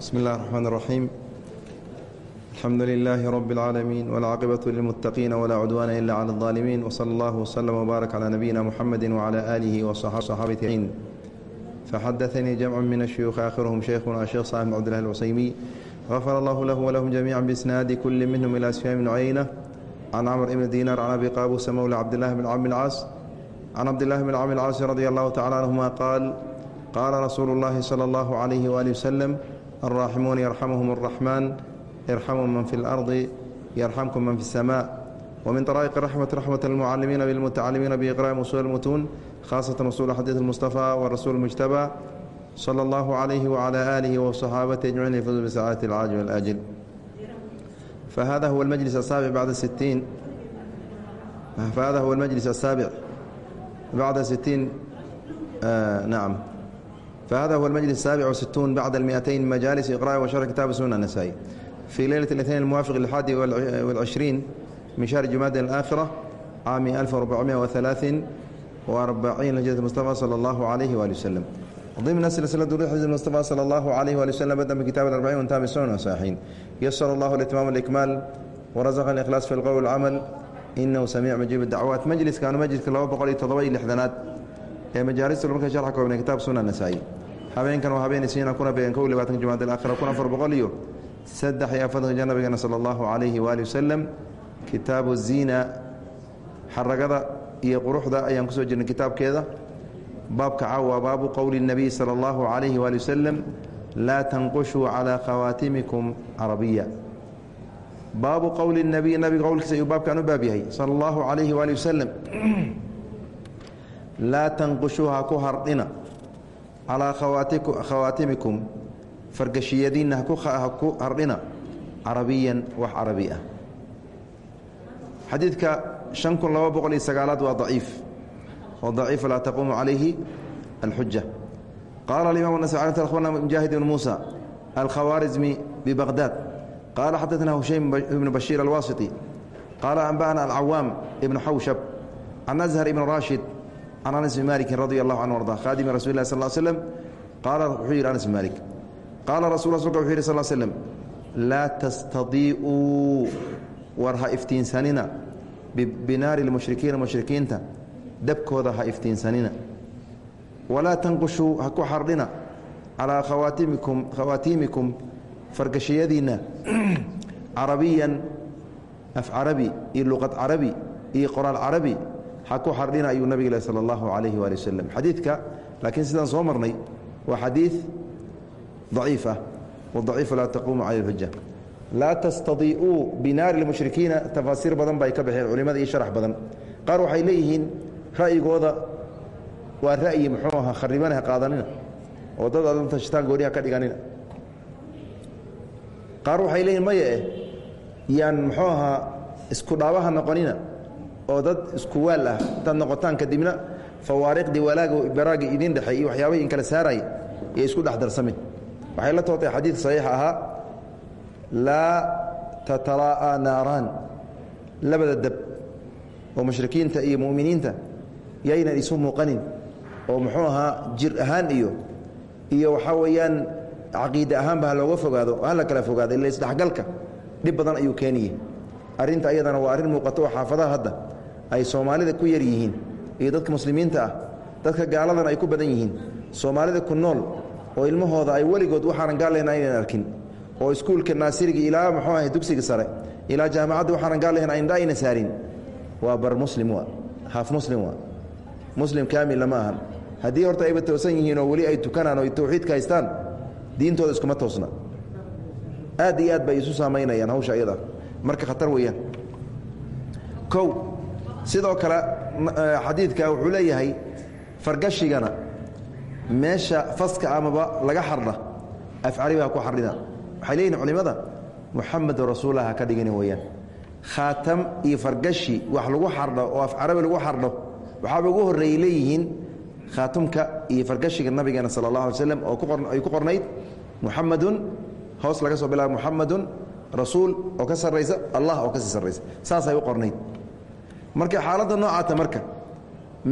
بسم الله الرحمن الرحيم الحمد لله رب العالمين والعاقبة للمتقين ولا عدوان إلا على الظالمين وصلى الله وسلم وبارك على نبينا محمد وعلى آله وصحابته فحدثني جمع من الشيوخ آخرهم شيخنا الشيخ صاحب عبد الله العسيمي غفر الله له ولهم جميعا بإسناد كل منهم إلى سفيان بن عيينة عن عمر بن دينار عن أبي قابوس مولى عبد الله بن عم العاص عن عبد الله بن عم العاص رضي الله تعالى عنهما قال قال رسول الله صلى الله عليه وآله وسلم الراحمون يرحمهم الرحمن ارحموا من في الأرض يرحمكم من في السماء ومن طرائق الرحمة رحمة المعلمين بالمتعلمين بإقراء أصول المتون خاصة أصول حديث المصطفى والرسول المجتبى صلى الله عليه وعلى آله وصحابته أجمعين يفوزوا بسعادة العاجل والآجل فهذا هو المجلس السابع بعد الستين فهذا هو المجلس السابع بعد ستين آه نعم فهذا هو المجلس السابع والستون بعد المئتين مجالس إقراء وشرح كتاب سنة النسائي في ليلة الاثنين الموافق للحادي والعشرين من شهر جماد الآخرة عام 1443 لجنة المصطفى صلى الله عليه وآله وسلم ضمن سلسلة دروس حديث المصطفى صلى الله عليه وآله وسلم بدأ بكتاب الأربعين وانتهى بالسنن والصحيحين يسر الله الإتمام والإكمال ورزق الإخلاص في القول والعمل إنه سميع مجيب الدعوات مجلس كان مجلس لaba boqol iyo todoba iyo lixdanaad ee majaaristlmaka sharxa koobnay kitaab suna nasaa'i. Habeenkan waa habeen isniina kuna began kow labaatan jumcada alaakhira kun afar boqol iyo saddex iyo afartanka jir nabigeena sala allahu calayhi waali wasalam kitaabu ziina xaragada iyo quruxda ayaan ku soo jirnay kitaabkeeda. Baabka ca waa baabu qowli اnabiy sala allahu calayhi waali wasalam laa tanqushuu calaa khawaatimikum carabiya baabu qowli اnabiy nabiga qowlkiisa ayuu baabkan u baab yahay sala allahu calayhi waali wasalam laa tanqushuuha ku hardhina calaa khawaatimikum fargashiyadiinna haku hardhina carabiyan wax carabi ah xadiidka an kun laba boqol iyo sagaalaad waa daciif oo daciifa laa taquumu calayhi alxuja qaala alimaam nas abarna mujaahid ibn muusa alkhawaarizmi bibaqdaad qaala xadaثna hushaym ibn bashiir alwaasiti qaala anba'ana alcawaam ibn xawshab can azhar ibn raashid can anas bn maalikin radi allahu canhu arda khaadimi rasul lah sal slm qaala wuxuu yidhi anas bn maalik qaala rasul rasulka wuxuu yidhi sal slm laa tastadiicuu war ha iftiinsanina binaari lmushrikiina mushrikiinta dabkooda ha iftiinsanina walaa tanqushuu ha ku xardhina calaa khawaatimikum khawaatiimikum fargashayadiinna carabiyan af carabi iyo luqad carabi iyo qoraal carabi ha ku xardhina ayuu nabig leh allahu calayhi waali wasalam xadiidka laakiin sidaan soo marnay waa xadiid daciif ah laa taquumu cala lxuja laa tastadiicuu binaari lmushrikiina tafaasiir badan ba ay ka baxeen culimada iyo sharax badan. Qaar waxay leeyihiin ra'yigooda waa ra'yi muxuu ahaa kharibana ha qaadanina oo dad adan tashataan gooniha ka dhiganina. Qaar waxay leeyihiin maya eh yaan muxuu ahaa isku dhaabaha noqonina oo dad isku waal ah intaad noqotaan kadibna fawaariqdii walaaga baraagi idin dhexey iyo waxyaabahii in kala saaray iyo isku dhex darsamin. Waxay la tootay xadiid saxiixa ahaa laa tataraa'a naaraan. Labada dab oo mushrikiinta iyo mu'miniinta yaynan isu muuqanin oo muxuu ahaa jir ahaan iyo iyo waxaa weeyaan caqiide ahaanba ha looga fogaado ha la kala fogaado ila isdhexgalka dhib badan ayuu keeniye arrinta ayadana waa arrin muuqato oo xaafadaha hadda ay soomaalida ku yar yihiin iyo dadka muslimiinta ah dadka gaaladana ay ku badan yihiin. Soomaalida ku nool oo ilmahooda ay weligood waxaanan gaallehna aynan arkin oo iskuulka naasiriga ilaa muxuu ahay dugsiga sare ilaa jaamacadda waxaanan gaallehna indha ayna saarin. Waa bar muslim waa haaf muslim waa. Muslim kaamila ma ahan. Haddii horta ayba toosan yihiin oo weli ay tukanaan oo tawxiidka haystaan diintooda iskuma toosna. Aad iyo aad bay isu saamaynayaan hawsha ayada marka khatar weeyaan. Kow sidoo kale xadiidka wuxuu leeyahay fargashigana meesha faska amaba laga xardha afcali baa ku xardhina waxay leeyihiin culimmada muxamedu rasuulah ha ka dhigani weeyaan. Khaatam iyo fargashi wax lagu xardho oo af carabi lagu xardho waxaaba ugu horreeyey leeyihiin khaatumka iyo fargashiga nabigeena sala allah alay slam oo ay ku qornayd muxamadun hoos laga soo bilaaba muxamadun rasuul oo ka sarraysa allah oo ka sii sarraysa. Saasay u qornayd marka xaaladda noocaata marka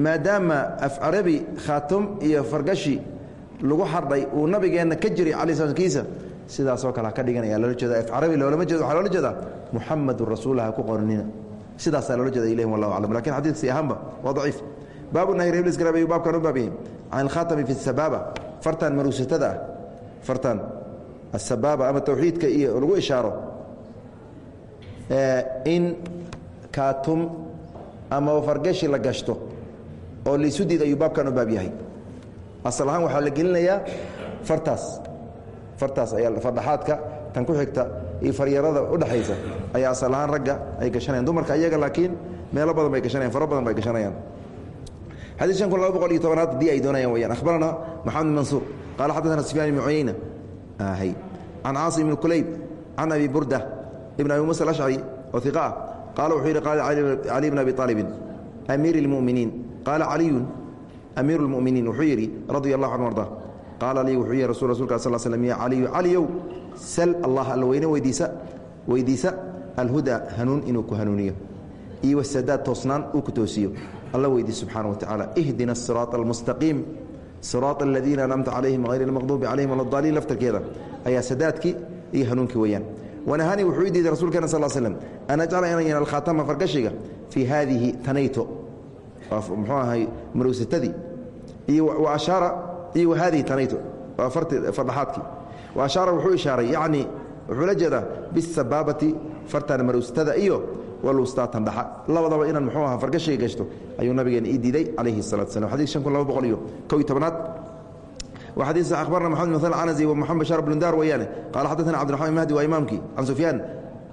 maadaama af carabi khaatum iyo fargashi lagu xardhay uu nabigeenna ka jiray cala sl kiisa sidaasoo kale ka dhiganaya loola jeeda af carabi loolama jeedo waxaa loola jeedaa muxamadun rasuullah ha ku qoranina. Sidaasaa loola jeeda ilayhim wallahu aclam. Lakin xadiidsi ahaanba waa daciif. Baabu nahy rebliskarabayu baabkan u baabiyey. Can alkhaatami fi sabaaba fartan maruusatada ah. Fartan asabaaba ama tawxiidka iyo lagu ishaaro in kaatum ama fargashi la gashto oo laysu diid ayuu baabkan u baab yahay. Asal ahaan waxaa la gelinayaa fartaas. Fartaas ayaa fardhaxaadka tan ku xigta iyo faryarada udhexaysa ayaa asal ahaan ragga ay gashanayaan. Dumarka iyaga laakiin meelo badan bay gashanayan faro badan bay gashanayaan. Xadii shan kun laba boqol iyo tobanaad haddii ay doonayaan weyaan akhbarana maxamed bin mansuur qaala xadaثana sufyaan ibn cuyeyna can caasim ibn kulayb can abi burda ibn abi musa alashcari oo iqa ah qaala wuxuu yidhi qaala cali bn abi طaaliبin أmiir الmؤminiin qaala caliyu amiir الmؤminiin wuxuu yidhi radي الlah canه arضa qaala lii wuxuu yihi rasul rasulka sl slm ya caliyu caliyow sal allah alla weyne weydiisa weydiisa alhuda hanuun inuu ku hanuuniyo iyo wasadaad toosnaan uu ku toosiyo alla weydii subxaana wa tacaala ihdina asiraaط almustaqiim siraaط aladiina anamta calayhim hayr almaqduubi calayhim waladaliin laftarkeeda ayaa sadaadkii iyo hanuunkii weeyaan wanahani wuxuu i diiday rasuulkeena sal slm an ajcala inan yan alkhaatama fargashiga fii haadihi tanayto muxuu ahay marowsatadii iyo wa ashaara iyo wa haadihi tanayto waa fardhaxaadkii wa ashaara wuxuu ishaaray yacni wuxuu la jeedaa bisabaabati fartan marowsatada iyo walustaatan dhaxa labadaba inaan muxuu aha fargashiga gashto ayuu nabigeena ii diiday calayhi salatu slam shan kun laba boqol iyo kow iyo tobnaad xadiis akhbarna maxamed bin anazi wa moxamed bashar bnu daar weeyaane qaala xadaثana cabdiraxmaan mahdi waa imaamkii can sufyaan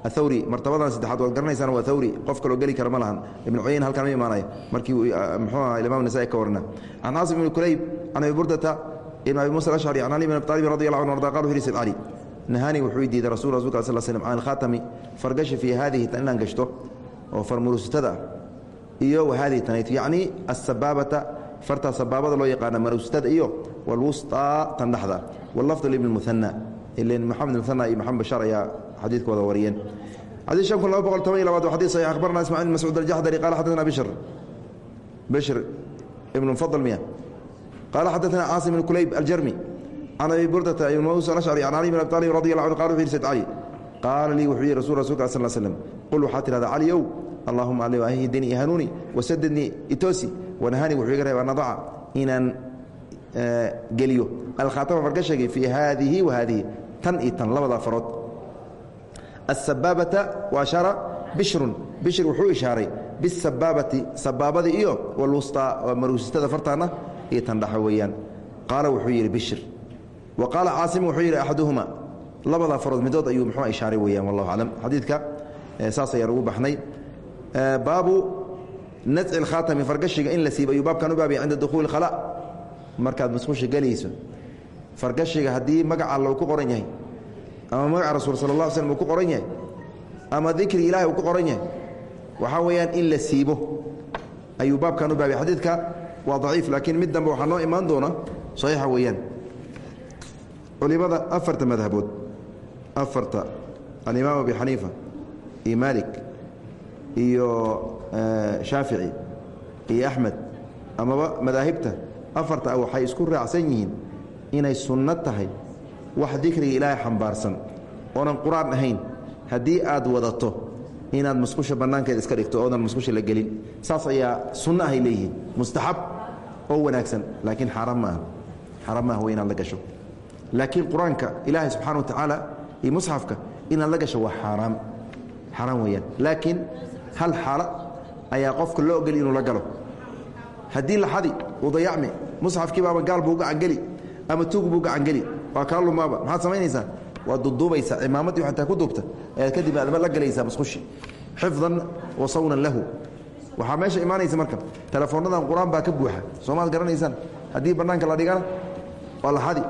athawri martabadan saddexaad waad garanaysaan waa thawri qof kaloo geli kara ma lahan ibnu cuyayn halkan ma imaanaya markii muxuu aha imaam nasa'i ka warina can caasim ibni kulayb can abi burdata ibn abi musa alashcari can ali bin abi talibin radi allah anhu arda qala wuxu cali nahani wuxuu diiday rasul rasulka sal slm can alkhaatami fargashi fii haadihi inaan gashto oo farmuruustada iyo wahadihi tanayt yacni asabaabata fartaa sabaabada loo yaqaana marustada iyo walwusطaa tan dhexda wallafd ibn muhana ilan maxamed muhana iyo maxamed bashar ayaa xadiidkooda wariyeen xadiis shan kun laba boqol toban iyo labaad waa xadiis saxiix akhbarna ismacil bin mascuud aljaxdari qala xadaثna bishr bishr ibn mufadal miya qala xadaثna caasim ibn kulayb aljarmi can abi burdata ibn mus alashcri can cali bin abi talib radi allah anhu qala wuxu yidhi sayd cali qaala lii wuxuu yihi rasul rasulka sal slm qul waxaad tidhahda cali ow allahuma ali ahdini ihanuuni wasadadnii itoosi wanahani wuxuu iga reeba nadaca inaan geliyo. Alkhaatama fargashagii fii haadihi wa haadihi tan iyo tan labadaa farood asabaabata wa ashara bishrun. Bishr wuxuu ishaaray bisabaabati sabaabadii iyo walwusطaa maruusistada fartaana iyo tan dhaxa weeyaan. Qaala wuxuu yidhi bishr. Wa qaala caasim wuxuu yidhi axaduhuma labadaa farood midood ayuu muxuu ishaaray weeyaan wallahu aclam. Xadiidka saas ayaan ugu baxnay. Baabu naci اlkhaatami fargashiga in la siibo ayuu baabkan u baabaya cinda dukhuuli khala markaad musqusha gelayso fargashiga haddii magaca alla uu ku qoran yahay ama magaca rasuul sala اla slm uu ku qoran yahay ama dikri ilahi uu ku qoran yahay waxaa weeyaan in la siibo. Ayuu baabkan u baabaya xadiidka waa daciif laakiin mid dambe waxaa noo imaan doona saxiixa weeyaan. Culimada afarta madhabood afarta alimaam abi xaniifa iyo maalik iyo shaafici iyo axmed amaba madaahibta afarta waxay isku raacsan yihiin inay sunno tahay wax dikriga ilaahay xambaarsan oonan qur'aan ahayn. Haddii aad wadato inaad musqusha bannaankeeda iska dhigto oodan musqusha la gelin saas ayaa sunno ahay leeyihiin mustaxab oo wanaagsan laakiin xaaraan ma aha. Xaaraan maaha wa inaad la gasho. Laakiin qur'aanka ilaahay subxana wa tacaala iyo musxafka inaad la gasho waa xaaraam. Xaaraan weeyaan. Laakiin hal xaalo ayaa qofka loo ogeli inuu la galo haddii laxadi uu dayacmi musxafkiiba ama gaal buu gacangeli ama tuug buu gacangeli waa kaa lumaaba. Maxaad samaynaysaa waad duduubaysaa cimaamaddii xataa ku duubta kadib aadba la galaysaa musqushi. Xifdan wa sawnan lahu. Waxaa meesha imaanaysa marka telefoonnadan qur'aan baa ka buuxa. Soomaad garanaysaan? Haddii bannaanka la dhigana waa laxadi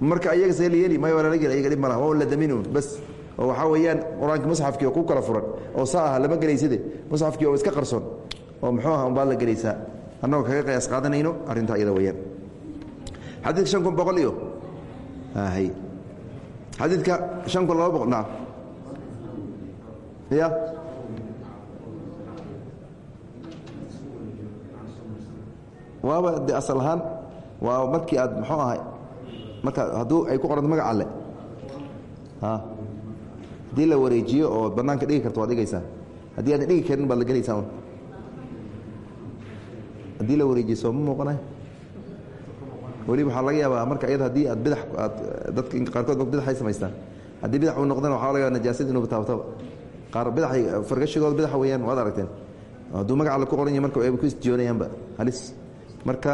marka ayaga see la yeeli may waa ayaga dhib malaha la daminuun bas. Oo waxaa weeyaan qur'aanka ku kala furan oo saa lama gelaysade musxafkii oo iska qarsoon oo muxuu aha umbaad la gelaysaa annagoo kaga qiyaas qaadanayno arrintaa iyada weeyaan. Xadiidka shan kun boqol iyo hay xadiidka shan kun laba boqol naam. Ya waaba de asal ahaan waa markii aad muxuu ahay marka hadduu ay ku qoranto magac alle haddii la wareejiyo oo banaanka dhigi karto waad dhigaysaa. Haddii aadan dhigi karin baad la gelaysaa haddii la wareejiyo sooma muuqanay. Weliba waxaa laga yaabaa marka iyada haddii aad bidax aad dadka qaarkood bidaxay samaystaan. Haddii bidax uu noqdana waxaa laga yaaba najaasad inuu taabtaba qaar bidaxay fargashigooda bidaxa weeyaan waad aragteen. Hadduu magaca la ku qoran yahay marka ayba ku isjoonayaanba halis. Marka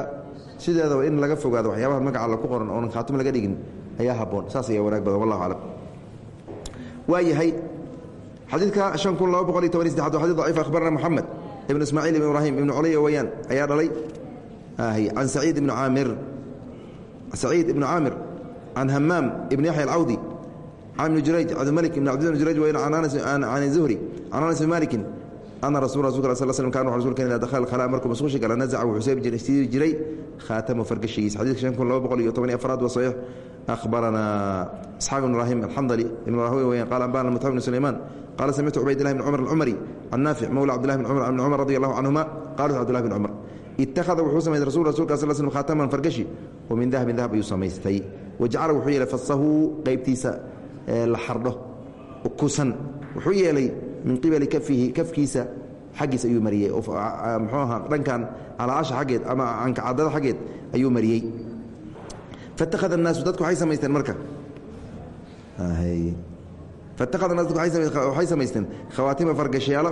sideedaba in laga fogaado waxyaabaha magaca la ku qoran oonan khaatum laga dhigin ayaa haboon saas ayaa wanaag badan wallahu aclam. Waa yahay xadiidka شhan kun laba boqol iyo toban iyo saddexaad waa xadid ضaciif akhbarana moxamed ibn ismaaciil ibn ibrahim ibn culaya weeyaan ayaa dhalay. Can saciid ibn caamir saciid ibn caamir can hamaam ibn yaxya alcawdi can ibn jurayj cabdimalik ibn cabdi bn jurayj weyan can zuhri can anas bn malikin ana rasu markuu masuushi gala nazaca wuxuu seebsiri jiray khaatamo fargashigiis xadiidka shan kun laba boqol iyo toban iyo afraad waa saxiix akhbarana isxaaq ibn ibraahim alxandali ibn rahwi weeyaan qaala anbana mutaw ibn sulaymaan qaala samictu cubaydillahi bn cumar alcumari can naafic mowla cabdillahi bn cumar ibn cumar radi allahu canhuma qala cabdullahi bn cumar ittakhada wuxuu samaystay rasul rasulka sal slam khaataman fargashi oo min dahabin dahab ayuu samaystay wajacala wuxuu yeelay fasahu qeybtiisa la xardho kusan wuxuu yeelay min qibali kafihi kafkiisa xaggiis ayuu mariyey. Mxuu ahaa dhankan calaasha xaggeed ama ankacadada xaggeed ayuu mariyey. Faitakhada الnaasu dadku waxay samaysteen marka? Faitakhada nas waxay samaysteen khawaatima argashayaalo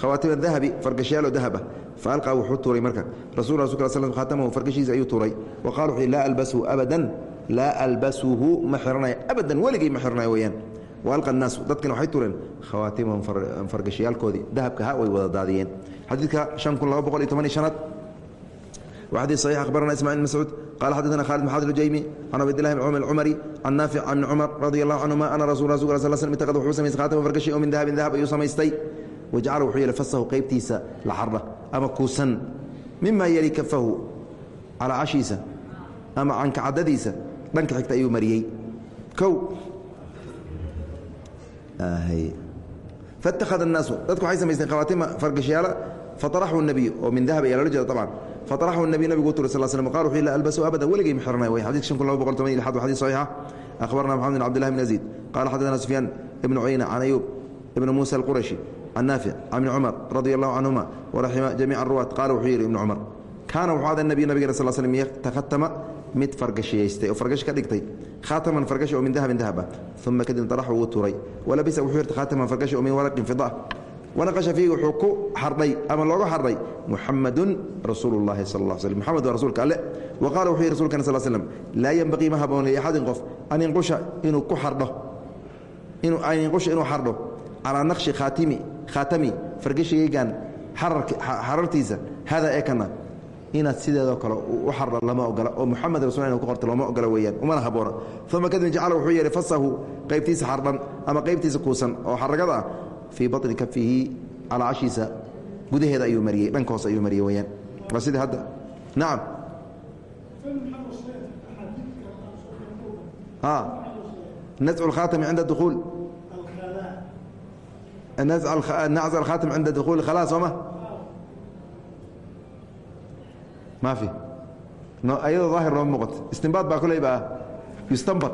khawaatima dahabi fargashayaalo dahaba. Faalqaa wuxuu tuuray marka. Rasul rasul kal sl khaatamahu fargashiisa ayuu tuuray. Wa qala wuxu laa albasuhu abada laa albasuhu ma xiranayo abadan weligay ma xiranayo weyaan walqa الnaasu dadkana waxay tureen khawaatimahum fargashiyaalkoodii dahabka ha way wada daadiyeen xadiidka شhan kun laba boqol iyo toban iyo شhanaad wa xadيث صحيح أخبرنا إسماعيل بن مسعود قال حدثنا خالد بن حاضر الجيمي عن عبد الله بن عمر العمري عن نافع عن عمر رضي الله عنهما أن رسول رسول الله صلى الله عليه وسلم اتخذ وحuu samaystay khاatama fargashi oo min dahabin dahab ayuu samaystay wajacala wuxuu yeelay fasahu qaybtiisa laxarra ama kuusan mima yeli kafahu calaa cashiisa ama cankacadadiisa dhanka xigta ayuu mariyey kow faاtakhada الnaasu dadku waxay samaysteen khawaatima fargashayaala faطaraxuu الnabiyu oo min dahab ayaa loola jeeda طبعا faطaraxuu الnabiy nabigu u turay sal slm qal wuxuu la albasu abadan weligay ma xiranay way xadidka shan kun laba boqol toban iyo lixaad wa xadis saxiixa akhbarana maxamed bin cabdillahi bn yaziid qala xaddaثana sufyaan ibnu cuyayna can ayuub ibn muusa alqurashi can naafic can ibni cumar radi allahu canhuma waraxima jamiica aruwaat qaala wuxuu yidhi ibnu cumar kaana wuxuu ada nabiy nabigena sal slm takhatama mid fargashiyaystay oo fargash ka dhigtay khaataman fargashi oo min dahabin dahaba uma kadib daraxu wuu tuuray. Walabisa wuxuu yirtay khaataman fargashi oo min waraqin fida. Wanaqasha fiihi wuxuu ku xardhay ama looga xardhay muxamadun rasuulu llahi sal lla slm muxamed waa rasuulka alle. Wa qaala wuxuu yihi rsulkana sal slm laa yenbaqii ma haboon liaxadin qof an inqusha inuu ku xardho. An inqusha inuu xardho. Calaa naqshi khaatami fargashigaygan xarartiisa hada ee kana inaad sideedoo kale u xardho lama ogola oo muxamed rasul inu ku qorto looma ogola weeyaan umana haboona uma kadib jacala wuxuu yeehay fasahu qaybtiisa xardhan ama qaybtiisa kuusan oo xaragada ah fii baطni kafihi calaa cashiisa gudaheeda ayuu mariyey dhanka hoos ayuu mariyey weyaan waa sidii hadda. Nacam nazcu اlkhaatami cinda duuul nazc alkhaatam cinda dukuuli khalaa soo ma ma fi ayadoo daahir looma muuqato. Istinbaad baa koley baa yustanbad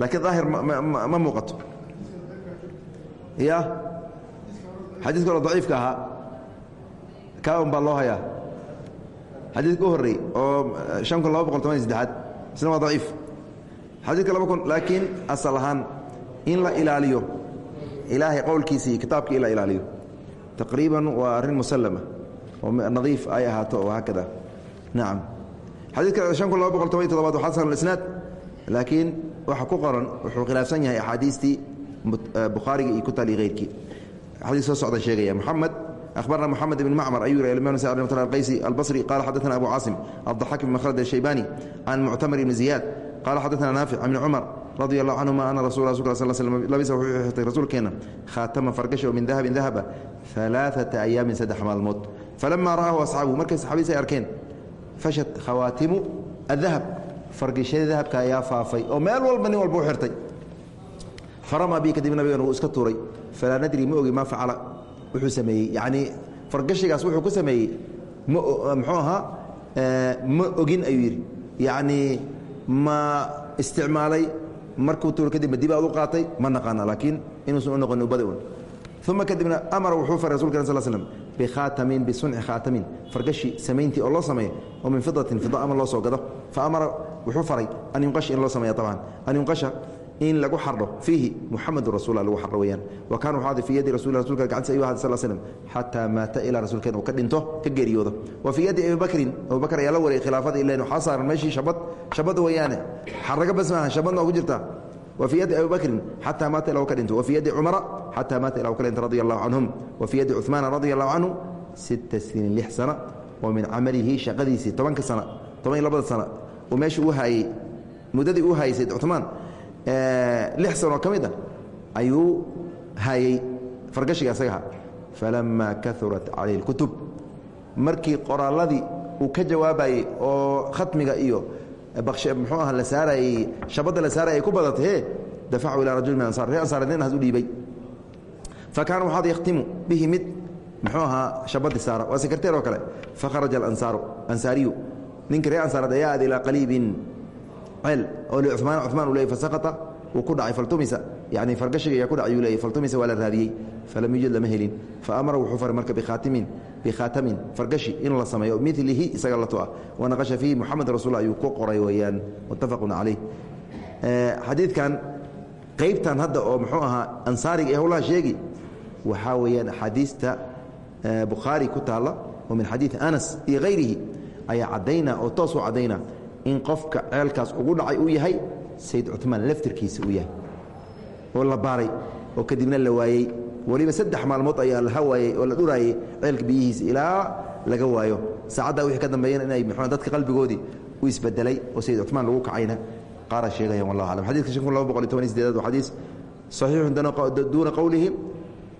laakiin daahir ma muuqato. Ya xadiidka hore daciifka ahaa kaa un baa loo hayaa. Xadiidka u horrey oo شhan kun laba boqol toban iyo saddexaad isna waa daciif. Xadiidka laba kun laakiin asal ahaan in la ilaaliyo ilaahay qowlkiisa iyo kitaabka in la ilaaliyo taqriiban waa arrin musallama oo nadiif ay ahaato oo haakada nacam xadiidka شhan kun laba boqol toban iyo todobaad waa xasan isnaad laakiin waxa ku qoran wuxuu khilaafsan yahay axaadiistii bukhaariga iyo ku taali hayrkii xadiis soo socda sheegaya moxamed أخبرنا محمد بن معمر أيور الإمام سعد بن القيسي البصري قال حدثنا أبو عاصم الضحاك بن مخلد الشيباني عن معتمر بن زياد قال حدثنا نافع عن عمر رضي الله عنهما أن رسول الله صلى الله عليه وسلم لبس رسول كينا خاتم فرقش من ذهب ذهب ثلاثة أيام سدح مع الموت فلما رآه أصحابه مركز صحابي fashad khawaatimu adahab fargishada dahabka ayaa faafay oo meel walba nin walba u irtay farama bi kadib nabigan wuu iska tuuray falaa nadri ma ogi maa facala wuxuu sameeyey yacnii fargashigaas wuxuu ku sameeyey mmuxuu ahaa ma ogin ayuu yidhi yacnii ma isticmaalay markuu tuuray kadib ma dib aad u qaatay ma naqaana laakiin inuusan u noqonin ubada un uma kadibna amara wuxuu faray rasulka sl slm bikhaatamin bisunci khaatamin fargashi samayntii oo loo sameeyo oo min fidatin fida ama loo soo gado fa amara wuxuu faray an yunqasha in loo sameeya abcan an yunqasha in lagu xardho fiihi muxamedun rasul lagu xardho weyaan wa kana waxaa fii yadi rasul rasulka gacantiisa ayuu ahad sal slm xataa maata ilaa rasuulkeen uu ka dhinto ka geeriyoodo wa fii yadi abibakrin abubakr ayaa la wariyay khilaafada ilan waxaa saaran meeshii shabad shabad weeyaane xaraga bas maaha shabadna ugu jirta وفي يد أبي بكر حتى مات إلى وكلنت وفي يد عمر حتى مات إلى وكلنت رضي الله عنهم وفي يد عثمان رضي الله عنه ست سنين لح سنة ومن عمله شقديسي طبعا كسنة طبعا لبض سنة وماشي وهاي مددي وهاي سيد عثمان آه لح سنة وكمدة أيو هاي فرقشي أسيها فلما كثرت عليه الكتب مركي قرى الذي وكجوابي وختمك إيو muxuu aha la saarayey shabadda la saaraya ay ku badatay he dafacuu ilaa rajuli min ansar ree ansar ninhaas u dhiibay. Fa kaana waxaad yakhtimu bihi mid muxuu ahaa shabaddi saara waa sekreteer oo kale. Fakharaja alansaaru ansaariyu ninka ree ansaareed ayaa aad ilaa qaliibin. Ceel oo licumaan cumaan uu leeyay fasaqata wuu ku dhacay faltumisa yani fargashiga ayaa ku dhacay uu leeyay faltumisa waa la raadiyey falam yujad lama helin. Fa amara wuxuu faray marka bikhaatimin bikhaatamin fargashi in la sameeyo milihi isaga lato ah wanaqasha fiihi muxamed rasul ayuu ku qoray weeyaan muttafaqun calayh. Xadiidkan qaybtan hadda oo muxuu ahaa ansaariga ee howlaha sheegi waxaa weeyaan axaadiista bukhaari ku taalla oo min xadiidi anas iyo hayrihi ayaa caddayna oo toos u caddayna in qofka ceelkaas ugu dhacay uu yahay sayd cumaan laftirkiisa uu yahay oo la baaray oo kadibna la waayey. Weliba saddex maalmood ayaa la hawaayey oo la dhuraayey ceelka biyihiisa ilaa laga waayo. Saacaddaa wixii ka dambeeyana inay mxu dadka qalbigoodii u isbedelay oo sayd cumaan lagu kacayna qaara sheegayan wallah aclam. Xadidka shan kun laba boqol iyo toban iyo sideedaad waa xadiis saxiixun duuna qowlihi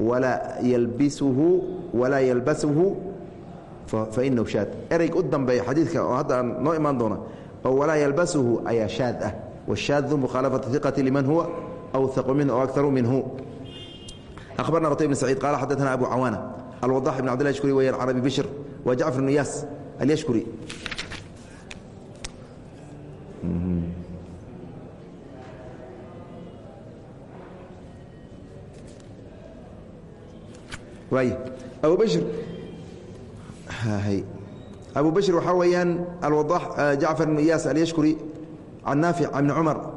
walaa yalbisuhu walaa yalbasuhu fainahu shaad. Ereyga u dambeeya xadiidka oo hadda aan noo imaan doona oo walaa yalbasuhu ayaa shaad ah. Washaadu mukhaalafatu iqati liman huwa awhaqu minhu aw akaru minhu أخبرنا رطيب بن سعيد قال حدثنا أبو عوانة الوضاح بن عبد الله اليشكري ويا عربي بشر وجعفر بن ياس اليشكري واي أبو بشر هي أبو بشر وحويان الوضاح جعفر بن ياس اليشكري عن نافع عن عمر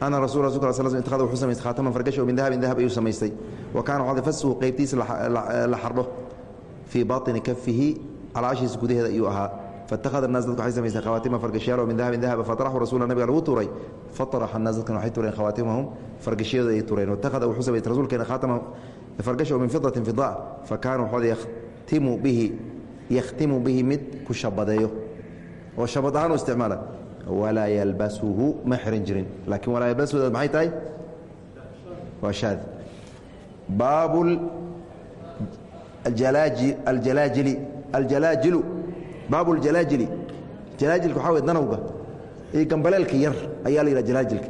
ana rasul rasulka al sl itkhada wuxuu samaystay khaataman fargasho min dahabin dahab ayuu samaystay wa kaana waxaa fasuhu qaybtiisa la xardho fii baطini kafihi calaashiisa gudaheeda ayuu ahaa faاtakhada الnaas dadka waxay samaysteen khawaatima fargashyaaloo min dahabin dahaba faطraxuu rasula nabiga lagu tuuray faطraxa الnaas dadkan waxay tureen khawaatimahum fargashyadooda ay tureen watakhada wuxuu samaystay rasuulkeena khaatama fargasho min fidatin fida fa kaana waxooda yakhtimu bihi yakhtimu bihi mid ku shabadeeyo oo shabad ahaan u isticmaala walaa yalbasuhu ma xihan jirin. Laakiin walaa yalbasuhdaad maxay tahay? Waa shaad. Baabu aljalaajili aljalaajilu baabu ljalaajili jalaajilka waxaa wey danowga iyo gambaleelka yar ayaa la yidhaha jalaajilka.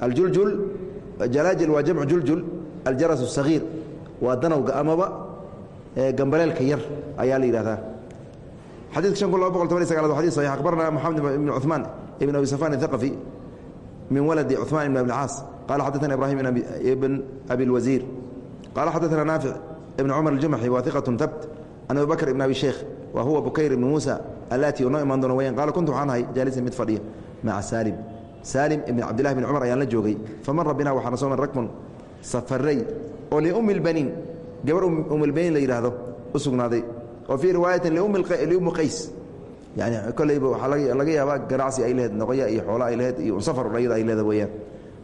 Aljuljul jalaajil waa jamcu juljul aljaras الsagiir waa danowga amaba gambaleelka yar ayaa la yidhahdaa xadidka شhan kun laba boqol toban iy sagaalaad wa xadis صaxiix akhbarna moxamed ibn cuثmaan ibn abi safan الثaqفي min waladi cuثmaan ibn abi اlcaas qala xadaثna ibrahim ibn abi اlwasiir qala xadaثna naafic ibn cumar اljumxi wa iqaة tabt an abi bakr ibn abi sheikh wa huwa bukayr ibn muusa alati oo noo imaan doona weyaan qala kuntu waxaan ahay jaalisan mid fadhiya maca saalim saalim ibn cabdillahi bn cumar ayaan la joogay famara bina waxaana soo mar rakmun safarey oo liumi اlbaniin gabar umilbaniin la yidhaahdo u sugnaaday oo fii riwaayatin liummi qays. Yani kolleyba waxaa laga yaabaa ganacsi ay lehed noqoya iyo xoolo ay lehed iyo safar ayada ay leeda weyaan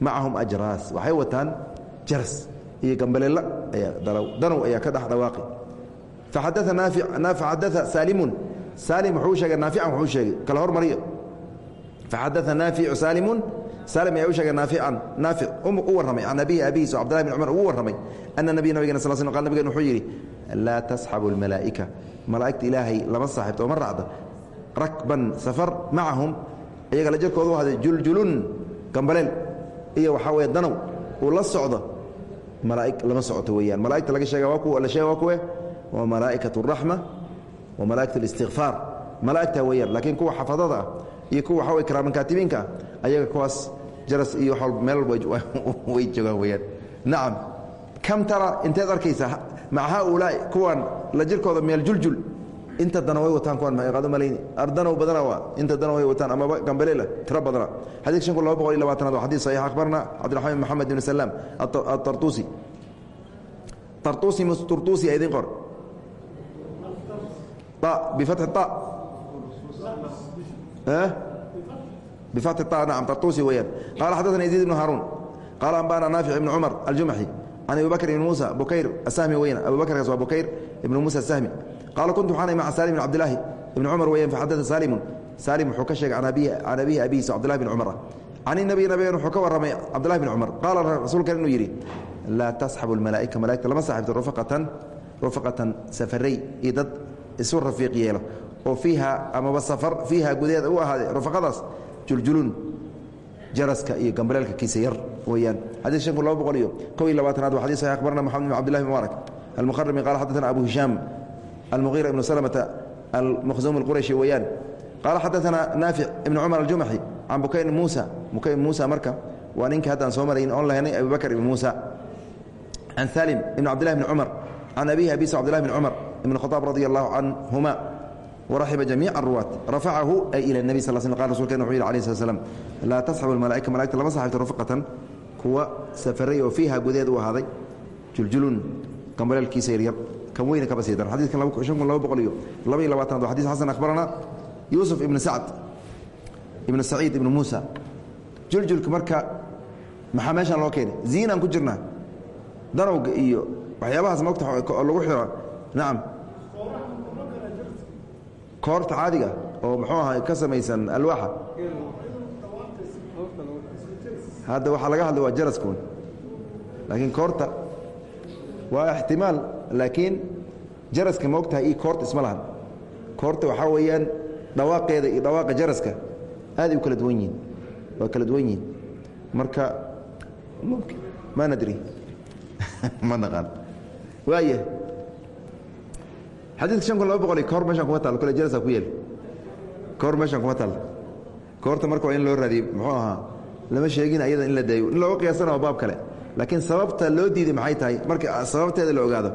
macahum ajraas. Waxay wataan jaras iyo gambaleella ayaa danow ayaa ka dhex dhawaaqi. Faxadaa saalimun. Saalim wuxuu sheegay naafican wuxuu sheegay kala hormariyo. Faxadaa naaficu saalimun. Saalim ayaa u sheegay naafican naafic u warramay can abihi abihiis oo cabdillahi bin cumar ugu warramay ana nabiy nabigena sal sl qal nabigeen wuxuu yidhi laa tasxabu اlmalaa'ika malaa'igta ilaahay lama saaxibto oma raacda rakban safar macahum iyaga la jirkooda u ahday juljulun gambaleel iyo waxaa weye danow uu la socdo malaa'ig lama socoto weeyaan. Malaa'igta laga sheega la sheega waa kuwe waa malaa'ikat اraxma wa malaa'ikat اlistikfaar malaa'igta weeyaan laakiin kuwa xafadada ah iyo kuwa waxaa wey kiraaman kaatibiinka ah ayaga kuwaas jaras iyo meel walba way joogaan weyaan nacam kam tara inteed arkaysaa maca haaulaa'i kuwan la jirkooda meeljuljul inta dana way wataan kuwan maqaado malayn ardanow badana waa inta dana way wataan amaba gambaleela tiro badana. Xadiis shan kun laba boqol iyo labaatanaad waa xadiis saxiix akhbarna cabdiraxmaan maxamed ibn salaam atartuusi tartuusi musturtuusi idin qor. Ta bifatxi ta. Bifatxi ta nacam tartuusi weeyaan. Qaala xadathana yaziid ibnu haaruun. Qaala anbana naafic ibnu cumar aljumaxi an abibakr ibn muusa bukayr asahmi weyn abubakrkaas waa bukayr ibn muusa asahmi qaala kuntu waxaan maca saalim bn cabdilaahi ibni cumar weyan faxadata saalimun saalim wuxuu ka sheegay can abihi abihiisa cbdillahi bn cumara can inabiy nabigan wuxuu ka warramay cabdillahi bn cumar qaala rasuulkan inuu yidhi laa tasxabu almalaa'ika malaigta lama saaxibto ruaqatan rufaqatan safarey iyo dad isu rafiiq yeelo oo fiiha amaba safar fiiha gudaheeda u ahaaday rufaqadaas juljulun jaraska iyo gambaleelka kiisa yar weyaan xadii shan kun laba boqol iyo kow iyo labaatanaad waa xadii saxix akhbarna moxamed bin abdillahi mubaarak almuqarami qala xadaثana abu hishaam almughira ibnu salamata almukhzumi alqurashi weyaan qaala xadaثana naafic ibn cumar aljumaxi can bukayn muusa bukayn muusa marka waa ninka haddaan soo marayn oon lahaynay abi bakr ibn muusa can salim ibn cabdillahi bn cumar can abihi abisa cbdillahi bn cumar ibn khadaab radi allahu canhuma wraxiba jamiic aruwaat rafacahu ay ila nebi sal sl qal rsulkeen wuxuu yidhi alayh slat slam laa tasxabu almalaa'ika malaigta lama saxibto rufqatan kuwa safaray oo fiiha gudeed u ahaaday. Juljulun gambaleelkiisa yaryar kan weyna kaba sii daran xadidkan shan kun laba boqol iyo laba iyo labaatanaad wa xadis xasan akhbarana. Yuusuf ibnu sacd ibnu saciid ibnu muusa. Juljulka marka maxaa meeshaan loo keenay? Ziinaan ku jirnaa. Danowga iyo waxyaabahaas mogta lagu xiro nacam koorta caadiga oo muxuu ahaa ka samaysan alwaaxa hadda waxaa laga hadlay waa jaraskun laakiin koorta waa ixtimaal laakiin jaraska ma ogtahay io koorta isma lahan. Koorta waxaa weeyaan dhawaaqeeda iyo dhawaaqa jaraska aaday u kala duwan yihiin. Waa kala duwan yihiin. Marka ma nadri. Ma naqaan. Waaya xadiidka shan kun laba boqol koor meeshaan kuma taal kole jalasa ku yeel koor meeshaan kuma taal. Koorta marka waa in loo raadiyo muxuu ahaa lama sheegin ayada in la daayo. In looga qiyaasana waa baab kale. Laakiin sababta loo diiday maxay tahay? Marka sababteeda la ogaado.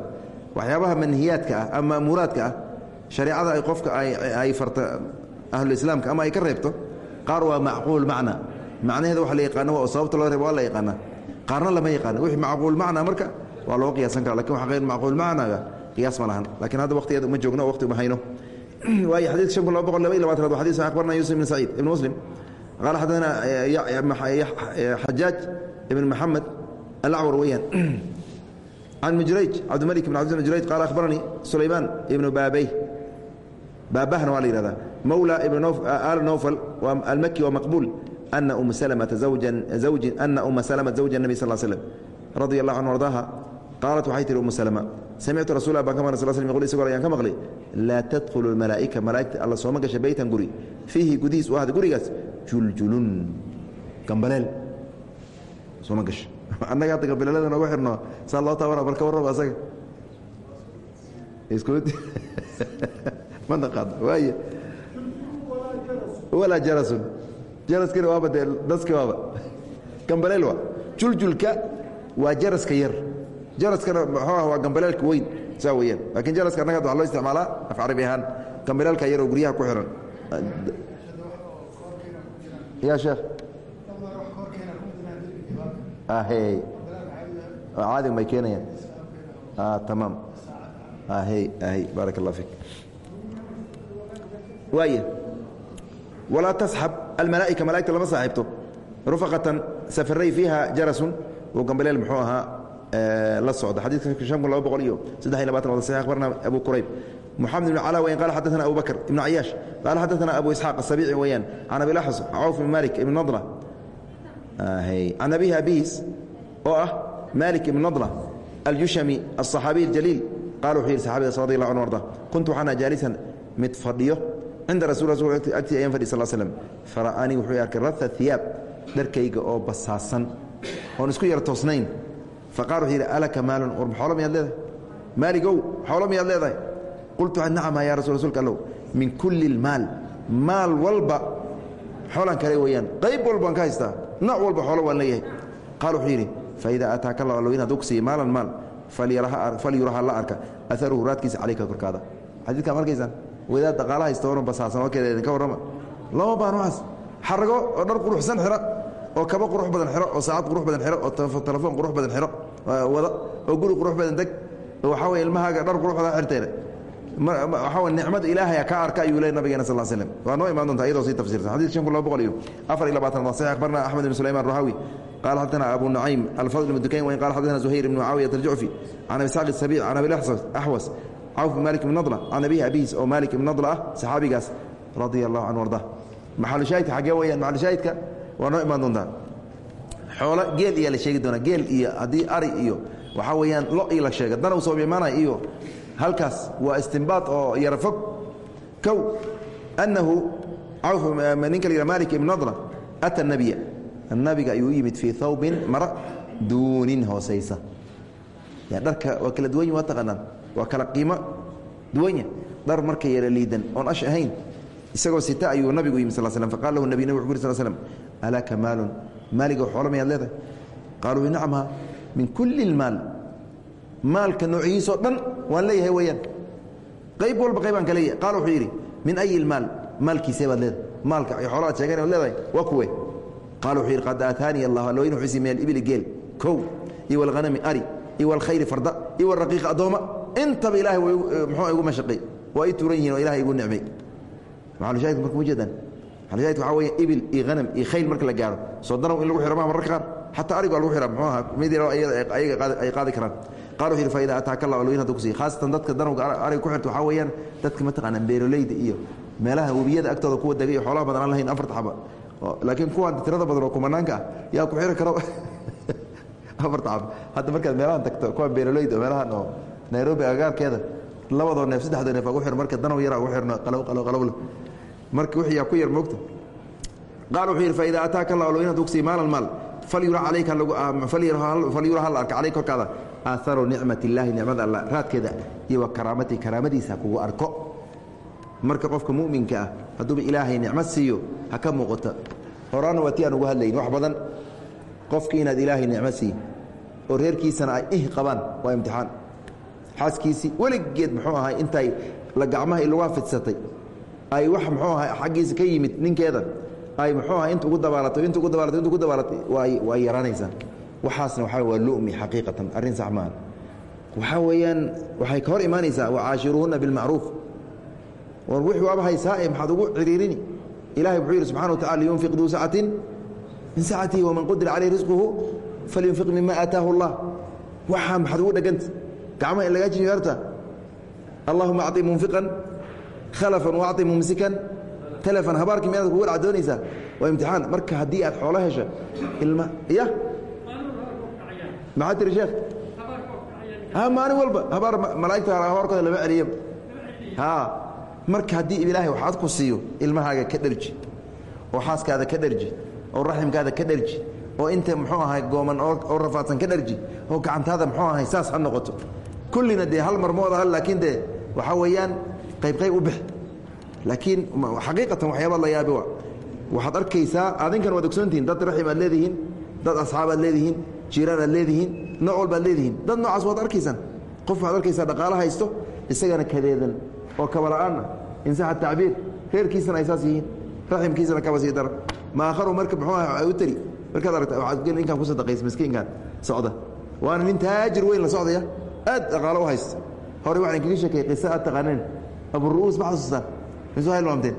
Waxyaabaha manhiyaadka ah ama ma'muuraadka ah shareecada ay qofka ay farta ahluislaamka ama ay ka reebto qaar waa macquul macna. Macnaheeda waxa la yaqaano waa sababta loo reebo waa la yaqaanaa qaarna lama yaqaano. Wixii macquul macna marka waa loo qiyaasan kara laakiin waxa hayr macquul macnaga qiyaas ma lahan. Lakiin hadda waqtigeeda uma joogno waqti uma hayno. Waayo shan kun laba boqol laba iyo labaatanaad wa xadis akhbarna yusuf ibn saciid ibn muslim qaala xaddaثana xajaaj ibn maxamed alacwar weeyaan can mujrayj cabdimalik ibn cabdi mujrayj qaala akhbaranii sulaymaan ibnu baabey baabahna waa la yihahdaa mawla ibn al nowfal waa almaki wa maqbuul ana uma salamata zawjan zawji ana uma salamat zawja nabi sal slm radia allahu canhu ardaaha qaalat waxay tihi umu salama samictu rasul baan ka maqlay sal sl qul isagoo ayaan ka maqlay laa tadkhulu lmalaa'ika malaa'igta alla sooma gasha beytan guri fiihi gudihiis u ahda gurigaas juljulun. Gambaleel sooma gasha annaga hadda gambaleelada noogu xirno saa loo taabana barka warraba asaga. Ma naqaan waaya walaa jarasun. Jaraskina waaba dee daski waaba. Gambaleel waa. Juljulka waa jaraska yar. Jaraskana muxuu ah waa gambaleelka weyn. Saa weeyaan. Lakiin jaraska annaga waxa loo isticmaalaa af carabi ahaan. Gambaleelka yar oo guryaha ku xihan ya sheekh ahey caadi may keenayaan tamaam ahey ahey baarak allah fiik waaya walaa tasxab almalaa'ika malaa'igta lama saaxiibto rufaqatan safaray fiiha jarasun. Oo gambaleel muxuu ahaa la socda xadiidka shan kun laba boqol iyo. Saddex iyo labatan wada saxiix akhbarna abu qurayb محمد بن علاء وين قال حدثنا أبو بكر بن عياش قال حدثنا أبو إسحاق السبيعي ويان عن أبي الأحص عوف بن مالك بن نضرة آه هي. عن أبيها بيس وأه مالك بن نضرة الجشمي الصحابي الجليل قالوا حير صحابي رضي الله عنه وارضاه كنت أنا جالسا متفضيه عند رسول الله أتي أيام فري صلى الله عليه وسلم فرآني وحوي أركي رث الثياب دركيك أو بساسا ونسكو يرتوسنين فقالوا حير ألك مال ورم حولم يد مالي قو حولم يد لذي qultu ah, nacama ya rasu rasuulka allow min kulli maal maal walba xoolaan kale weyaan qayb walba waan ka haystaa nooc walba xoolo waan leeyahay. Qaal wuxuu yidhi faida ataaka allah allow in hadduu maalan maal falyuraha la arka aharuhu raadkiisa calayka korkaada. Xadiidkaa markaysaan wadaad dhaqaala haysta oran basaasan oo kale idinka warrama. Lama baahno waxaas xarago oo dhar quruxsan xira oo kaba qurux badan xiro oo saacad qurux badan xiro oo telefoon qurux badan xiro wada oo guri qurux badan deg oo waxaa weye ilmahaaga dhar qurux badan xirteene waa nicmada ilaahay ka arka ayuu le nabgeena sal slm waa noo imaan donta iyadoo sii tafsirsan xadid kun laba boqol iyo afar iyo labaatan waa saxix akbarna axmed ibn sulayman rahawi qala xadana abu nucaym alfadl ibn dukayn wayn qala xadana zuhayr ibn mucaawiyat aljucfi can abisaaq sabiic can abi axwas cawf bn malik ibn nadla can abihi abihiis oo malik ibn nadla ah saxaabigaas radia allahu canhu arda maxalushaahidka xagee weyaan maxalushaahidka waa noo imaan doontaa. Xoolo geel iyaa la sheegi doonaa. Geel iyo haddii ari iyo waxaa weeyaan lo io la sheega danaw soobimaanay iyo halkaas waa istinbaa oo yarafog kow annahu ninka la malik ibn nadra ata nabiya nabiga ayuu u yimid fii awbin mara duunin hoosaysa. Dharka waa kala duwany waa taqaanaan. Waa kala qiimo duwanya. Dhar marka yara liidan oon ash ahayn isagoo sita ayuu nabigu yimid sal slam faqala lahu nabi nabig wuxu uri sal slam alaka maalun? Maaliga xoolo mayaad leedahay qaaluu nacamha min kulli اlmaal maalka noocihiisoo dhan waan leeyahay weeyaan. Qayb walba qaybaan ka leeyahay. Qaala wuxuu yidhi min ayi اlmaal maalkiisee baad leedahay. Maalka xoolaad sheegeen oad leedahay waa kuwe. Qaal wuxuu yidhi qad aataanii allah alloyn wuxuu siiyey min alibili geel. Kow iyo walhanami ari iyo walkhayri farda iyo walraqiiqa addooma. Intaba ilahay muxuu igu mashaqay. Waa ii tuuran yihiin oo ilahay igu nicmay. Maxalushahidka marka ma jeedaan maxalushahidka waxaa weeye ibil iyo hanam iyo khayl marka la gaaro. Soo danow in lagu xiro maha mararka qaar. Xataa ariga waa lagu xira muxuu ahaa mid yaro ayaga ay qaadi karaan qaal wuxuu yidhi fa idaa ataaka allah alloyn hadduu ku siiy khaasatan dadka danowga ariga ku xirta waxaa weeyaan dadka mataqaanaa beeroleyda iyo meelaha webiyada agtooda kuwa degay iyo xoolaha badan aan lahayn afarta xaba. Laakiin kuwaan tirada badan oo kumanaanka ah yaa ku xiri karo. Afarta cab hadda markaad meelahan tagto kuwaan beeroleyda oo meelahan oo nairobi agagaarkeeda labadoo neef saddexdoo neef ugu xir marka danow yara ugu xirno qalow qalow qalowle marka wixii yaa ku yar moogta. Qaal wuxuu yidhi fa idaa ataaka allah alloyn hadduu ku sii maalan maal. Falyura calayka falyura hal arka calayka korkaada aatharu nicmat illaahi nicmada allah raadkeeda iyo karaamati karaamadiisa kugu arko. Marka qofka muminka ah hadduuba ilaahay nicmo siiyo ha ka muuqato. Horaana waa ti aan ugu hadlayn wax badan. Qofki inaad ilaahay nicmo siiy oo reerkiisana ay ih qabaan waa imtixaan. Xaaskiisii weligeed muxuu ahay intay gacmaha ilugaa fidsatay. Ay wax muxuu ahay xaggiisa ka yimid ninkeeda. Ay muxuu ahay inta ugu dabaalato inta ugu dabaalato inta ugu dabaalatay waa waa yaraanaysaa waxaasna waxaa waa lumi xaqiiqatan arrin sax maaha waxaa weeyaan waxay ka hor imaanaysaa wacaashiruuhunna bilmacruuf. War wix waaba haysaa ee maxaad ugu ciriirini ilahay wuxuu yidhi subxana wa tacala liyunfiq duu sacatin min sacatihi waman qudira calayh risquhu falyunfiq mima aataahu allah. Waxaa maxaad ugu dheganta gacmaha in lagaa jiyo harta allahuma acطi munfiqan khalafan waacطi mumsikan telefon habaarkii miyaad kugu dhacdoonaysaa waa imtixaan. Marka haddii aad xoolo hesho ilma ya maxaa tiri sheekh maalin walba. Habaar malaa'igta habaarkooda lama celiyo marka haddii ilaahay waxaad ku siiyo ilmahaaga ka dherji oo xaaskaada ka dherji oo raximkaada ka dherji oo inta muxuu ahay gooman oo rafaadsan ka dherji oo gacantaada muxuu ahay saas ha noqoto. Kullina dee hal marmood ah laakiin dee waxaa weeyaan qaybqayb u bix. Laakiin xaqiiqatan waxyaabaad la yaabi wa. Waxaad arkaysaa adinkan waad ogsoontihiin dad raxim aad leedihiin dad asxaab aad leedihiin jiiraan aad leedihiin nooc walba ad leedihiin. Dad noocaas waad arkaysaan. Qof waxaad arkaysaa dhaqaalo haysto isagana kadeedan oo kabala'aanna insaxa tacbiir reerkiisana ay saas yihiin. Raximkiisana kaba sii dara. Maakharu marka muxuu ah u tari? Markaad aragta waxaad ninkaan ku sadaqaysa miskiinkan socda. Waana nin taajir weyn la socdaya. Aad dhaqaalo u haysta. Hore waxaan kaga sheekay qisa aad taqaaneen. Aburu'uus ma xasuustaan. Misoo hilmaamteen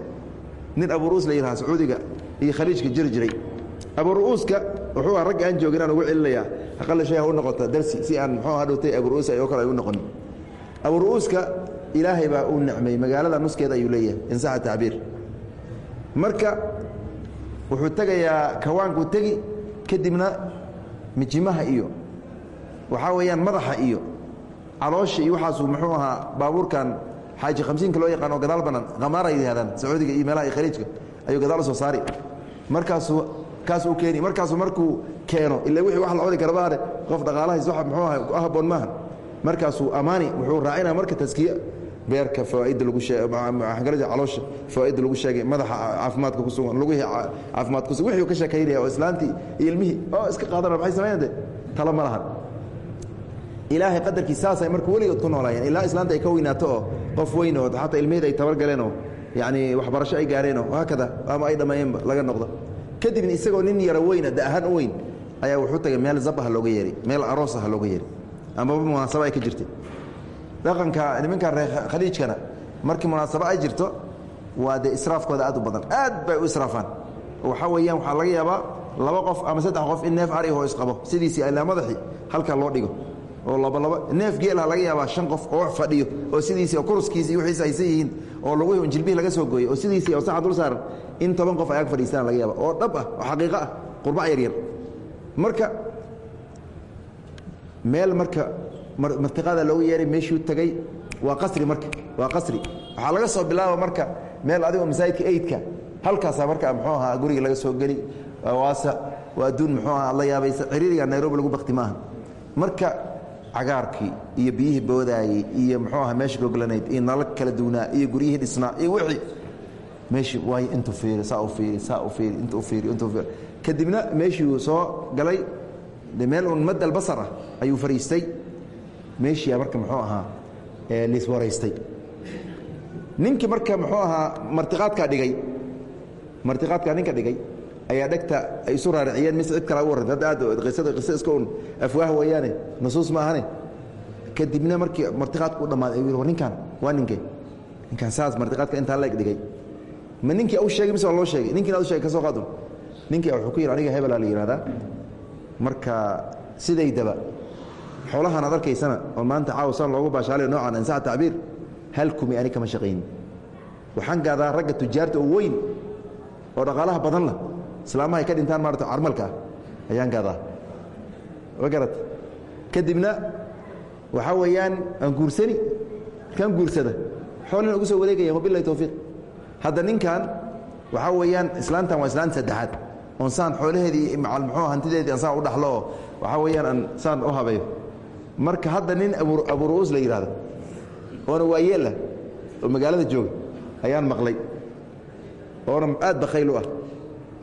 nin aburu'uus la yidhaha sacuudiga iyo khaliijka jiri jiray. Aburu'uuska wuxuu ragga aan joogin aan ugu celinayaa. Aqalla shay ha u noqota darsi si aan muxuu hadhowtay aburu'uus ay oo kale ay u noqonin aburu'uuska ilaahay baa uu nicmay magaalada nuskeeda ayuu leeyahay insaxa tacbiir. Marka wuxuu tegayaa kawaankuu tegi kadibna mijimaha iyo waxaa weeyaan madaxa iyo caloosha iyo waxaasuu muxuu ahaa baabuurkan xaaji khamsiinka loo yaqaan oo gadaal banaan khamaara ay yidhahdaan sacuudiga iyo meelaha iyo khaliijka ayuu gadaal u soo saari. Markaasuu kaasuu keeni markaasuu markuu keeno ila wixii wax la cuni kara maahane qof dhaqaalahays waxa muxuu aha habboon maaha markaasuu amaani wuxuu raacinaa marka taskiye beerka fawaaidda lagu sheegay caloosha fawaaidda lagu sheegay madaxa caafimaadka ku sugan lugihii caafimaad ku sugan wixii ka sheekaynaya oo islaantii iyo ilmihii oo iska qaadana maxay samaynade talo ma lahan. Ilaahay qadarkii saasay marka weligood ku noolaayeen. Ilaa islaanta ay ka weynaato oo qof weyn oo xataa ilmihid ay tabargaleen oo yacni waxbarasho ay gaareen oo haakada ama ay dhammeeyeenba laga noqdo kadibna isagoo nin yaro weyna da ahaan u weyn ayaa wuxuu tagay meel zab ah looga yeehay meel aroos ah looga yeehay amaba munaasabo ay ka jirtay. Dhaqanka nimanka reer khaliijkana markii munaasabo ay jirto waa dee israafkooda aad u badan. Aad bay u israafaan. Waxaa weeyaan waxaa laga yaabaa laba qof ama saddex qof in neef arihoo isqabo sidiisii ilaa madaxii halkaa loo dhigo. Oo labalaba neef geelaha laga yaabaa shan qof oo fadhiyo oo sidiisii oo kuruskiisi iyo wixiisi haysan yihiin oo lagu jilbihii laga soo gooyey oo sidiisii oo saxa dul saaran in toban qof ay ag fadhiistaan laga yaaba oo dhab ah oo xaqiiqo ah qurbac yaryar marka meel marka martiqada loogu yeehay meeshuu tegey waa qasri marka waa qasri. Waxaa laga soo bilaaba marka meel adigoo masaajidka eydka halkaasaa marka muxuu ahaa guriga laga soo geli waasa waa adduun muxuu aha ad la yaabaysa ciriiriga nairobi lagu bakti maaha. Marka cagaarkii iyo biyihii boodaayey iyo muxuu aha meesha goglanayd iyo nalal kala duwnaa iyo guryihii dhisnaa iyo wixii meeshii waay intuu fiiri saa u fiiri saa u fiiri intuu fiiri intuu fiiri. Kadibna meeshii soo galay. De meel un mad albasar ah ayuu fariistay. Meeshia marka muxuu ahaa liswaraystay ninkii marka muxuu ahaa martiqaadkaa dhigay. Martiqaadkaa ninka dhigay ayaa dhegta ay isu raariciyeen mise cid kala u warranta hadda aad qisada qisa iska un afwaah weeyaane nusuus ma ahane. Kadibna markii martiqaadku u dhammaaday ayuu war ninkaan waa ninkee? Ninkaan saas martiqaadka intaa leeg dhigay ma ninkii u sheegay mise waa loo sheegay? Ninkiina ad u shegay ka soo qaadun ninkii wuxuu ku yidhi aniga hebelaa la yidhahdaa marka sidaydaba xoolahan ad arkaysana oo maanta caawasan loogu baashaalayo noocan ansaxa tacbiir hal kumi ani kama shaqaynin waxaan gaadaa ragga tujaarta oo weyn oo dhaqaalaha badan lah islaamaha ay ka dhintaan maarata carmalka ah. Ayaan gaadaa ma garat kadibna waxaa weeyaan aan guursani markaan guursada. Xoolina ugu soo wareegaya wabilahi towfiiq hadda ninkan waxaa weeyaan islaantan waa islaan saddexaad. Oon saan xoolaheedii muxuu hantideedii aan saan u dhaxlo? Oo waxaa weeyaan aan saan u habayo marka hadda nin aburu'uus la yidhahdo oona waayeelah oo magaalada jooga ayaan maqlay. Oona aad bakayl u ah.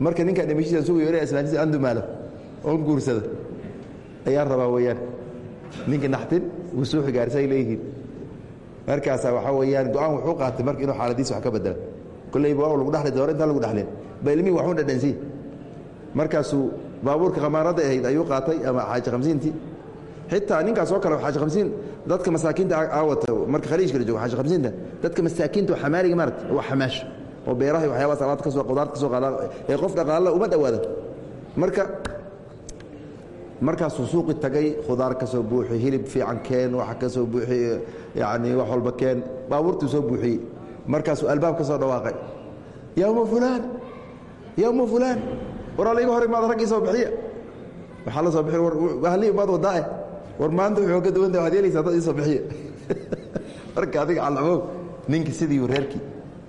Marka ninkaan dhimashiisan yeeraya islaantiisa aan dumaalo oon guursada ayaan rabaa weeyaan ninka naxtin wusuuxi gaarisa ay leeyihiin. Markaasaa waxaa weeyaan go'aan wuxuu qaatay marka inuu xaaladiisa wax ka bedela kolleyba waa lagu dhexli dooro intaan lagu dhexleen ba ilmihii waxu dhadhansiin markaasuu baabuurka khamaarada ahayd ayuu qaatay ama xaaji khamsiintii xitaa ninkaas oo kale xaaji khamsiin dadka masaakiinta aawata marka khaliijka la joogo xaaji khamsiinta dadka masaakiinta oo xamaaliga maarata waa xamaasho oo beeraha iyo waxyaabaha salaad ka soo qudaarta ka soo qaada ee qof dhaqaala uma dhowaada. Marka markaasuu suuqi tagay khudaar ka soo buuxi hilib fiican keen waxa ka soo buuxi yacni wax walba keen baabuurtuu soo buuxiyey markaasuu albaab ka soo dhawaaqay. Yowma fulaan. Yowma fulaan. War alayga hor imaada raggii soo bixiya. Waxaa la soo bixi warhalii umaad wadaae. War maanta wuxuu ka duwanta waxad yeelaysaa dad ii soo bixiya. Marka adiga calcamow ninka sidii reerkii.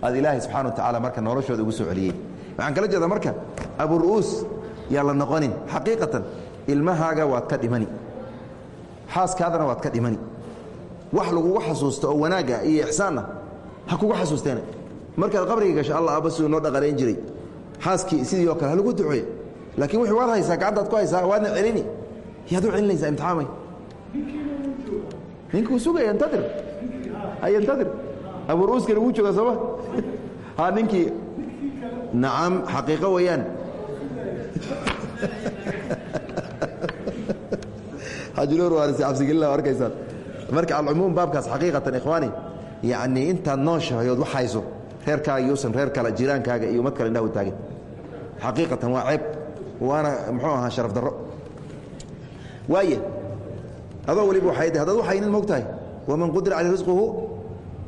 Aad ilaahay subxana wa tacaala marka noloshooda ugu soo celiyey waxaan kala jeedaa marka aburu'uus yaa la noqonin. Xaqiiqatan ilmahaaga waad ka dhimani. Xaaskaadana waad ka dhimani. Wax lagugu xasuusto oo wanaagga iyo ixsaanna ha kugu xasuusteena. Markaad qabriga gasho alla aaba siduu noo dhaqanayn jiray. Xaaskii sidii oo kale ha lagu duceeye laakiin wixii waad haysaa gacantaad ku haysaa waadna celini. Yaad u celinaysaa imtixaamay. Ninkuu sugaya intadir hayantadir aburuuskana wuu joogaa sooma ha ninkii. Nacam xaqiiqo weeyaan. Xajiloor waarisi cabsigelina arkaysaan marka alcumuum baabkaas xaqiiqatan ikhwaani yacnii intaad nooshahay ood wax hayso reerkaaga yuusan reer kale jiraankaaga iyo ummad kale indhaha u taagin. Xaqiiqatan waa ceeb waana muxuu ahaa sharaf darro. Waaya adoo weliba waxay de haddaad waxaynin moogtahay waman qudira caleyh risquhu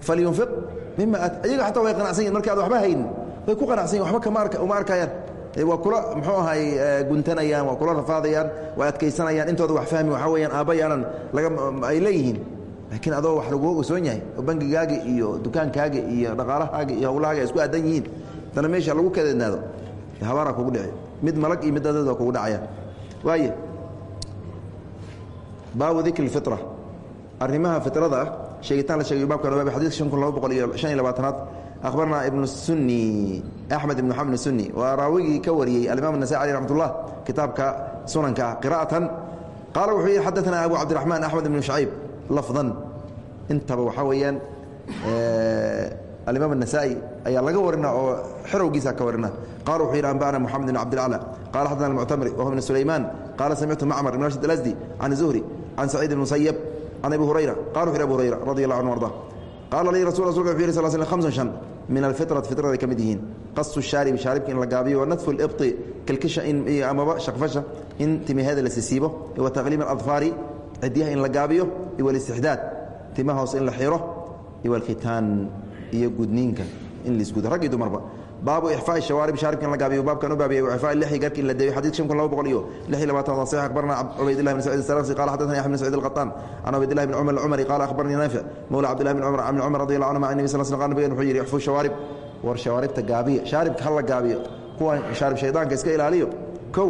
falyunfiq mima at iyaga xataa way qanacsan yihiin marka ad waxba haynin way ku qanacsan yihiin waxba kama uma arkayaan waa kula muxuu ahay guntanayaan waa kula rafaadayaan waa adkaysanayaan intooda wax fahmi waxaa weyaan aabbayaanan laga ay leeyihiin laakiin adoo wax laguu ogsoon yahay oo bangigaaga iyo dukaankaaga iyo dhaqaalahaaga iyo howlahaaga ay isku aadan yihiin haddana meesha lagu kadeednaado habaaraa kugu dhici mid malag iyo mid dadeed waa kugu dhacayaan waaye baabu dikri اlfitra arrimaha fitrada ah sheegitaan la sheegay baabkan baab xadidka shan kun laba boqol iyo shan iyo labaatanaad akhbarna ibnu sunni axmed ibn maxamed sunni waa raawigii ka wariyey alimaam الnasaي alيh raxmat ullah kitaabka sunanka ah qira'atan qaala wuxuu yihi xadaثana abu cabdiraxmaan axmed ibn shacayb lafdan intaba waxaa weeyaan alimaam الnasaئي ayaa laga warina oo xerowgiisa ka warina qala wuxuu yidhi anba'ana moxamed bn cabdilclى qala xadana muctamri whu bn sulayman qala samictu macmar ibn rashid alasdi can zuhri can saciid ibn musayab can abi hurayra qala wuxu yhi abu hurayra radi allah anhu arda qaala lii rasul rasulka wuxu yih sal sl hamsan shan min alfitrati fitraday ka mid yihiin qasu shaaribi shaaribka in la gaabiyo wanadfu libطi kilkisha amaba shaqfasha in timiheeda la sisiibo wa taqliim aladfaari cidyaha in la gaabiyo iyo walistixdaad tima hoos in la xiro iyo walkhitaan iyo gudniinka in laisgudo rag iyo dumarba. Baabu ixfaai shawaarib shaaribka in la gaabiyo baabkan u baabiyay ixfaa lixi garki in la deeyo. Xadid shan kun laba boqol iyo lix iyo labaatan saxiix akhbarna cubaydillah bin sacid sarasi qala xadathana yaxya bin sacid alqataan can cubaydillah bin cumar alcumari qala akhbarnii naafic mawla cabdillahi bin cumar bin cumar radi allahu anhu ma nabi sal sl qal nabigan wuxuu yidhi ixfu shawaarib war shawaaribta gaabiya. Shaaribka ha la gaabiyo. Kuwan shaarib shaydaanka iska ilaaliyo. Kow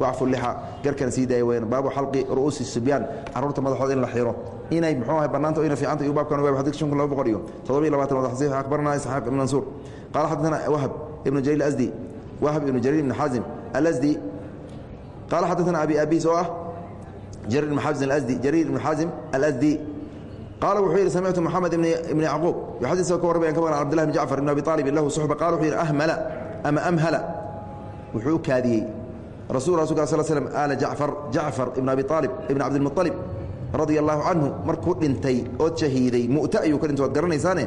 wacfu lixa garkana sii daaya weyaan baabu xalqi ru'uusi sibyaan carruurta madaxooda in la xiro. Inay muxuu ahay bannaanta ina fiicanta iyo baabkan waab xadid shan kun laba boqol iyo toddobiyo labaatan wada xasiix akhbarna isxaaq ibn mansuur. Qaala xadathana wahab ibnu jariir asdi wahab ibnu jariir ibn xaazim alasdi qaala xadathana abi abiis oo ah jariir ibn xaazim alasdi jariir ibn xaazim alasdi qaala wuxuu yidhi samictu moxamed ibni yacquub. Xadiiska ka warramayan ka maqan cabdillahi bn jacfar ibn abi aalibin lahu suxba. Qala wuxuu yidhi ahmala ama amhala. Wuxuu u kaadiyey aala jacfar jacfar ibn abi aalib ibn cabdilmualib radia allahu canhu markuu dhintay ood shahiiday mu'ta ayuu ka dhintay waad garanaysaane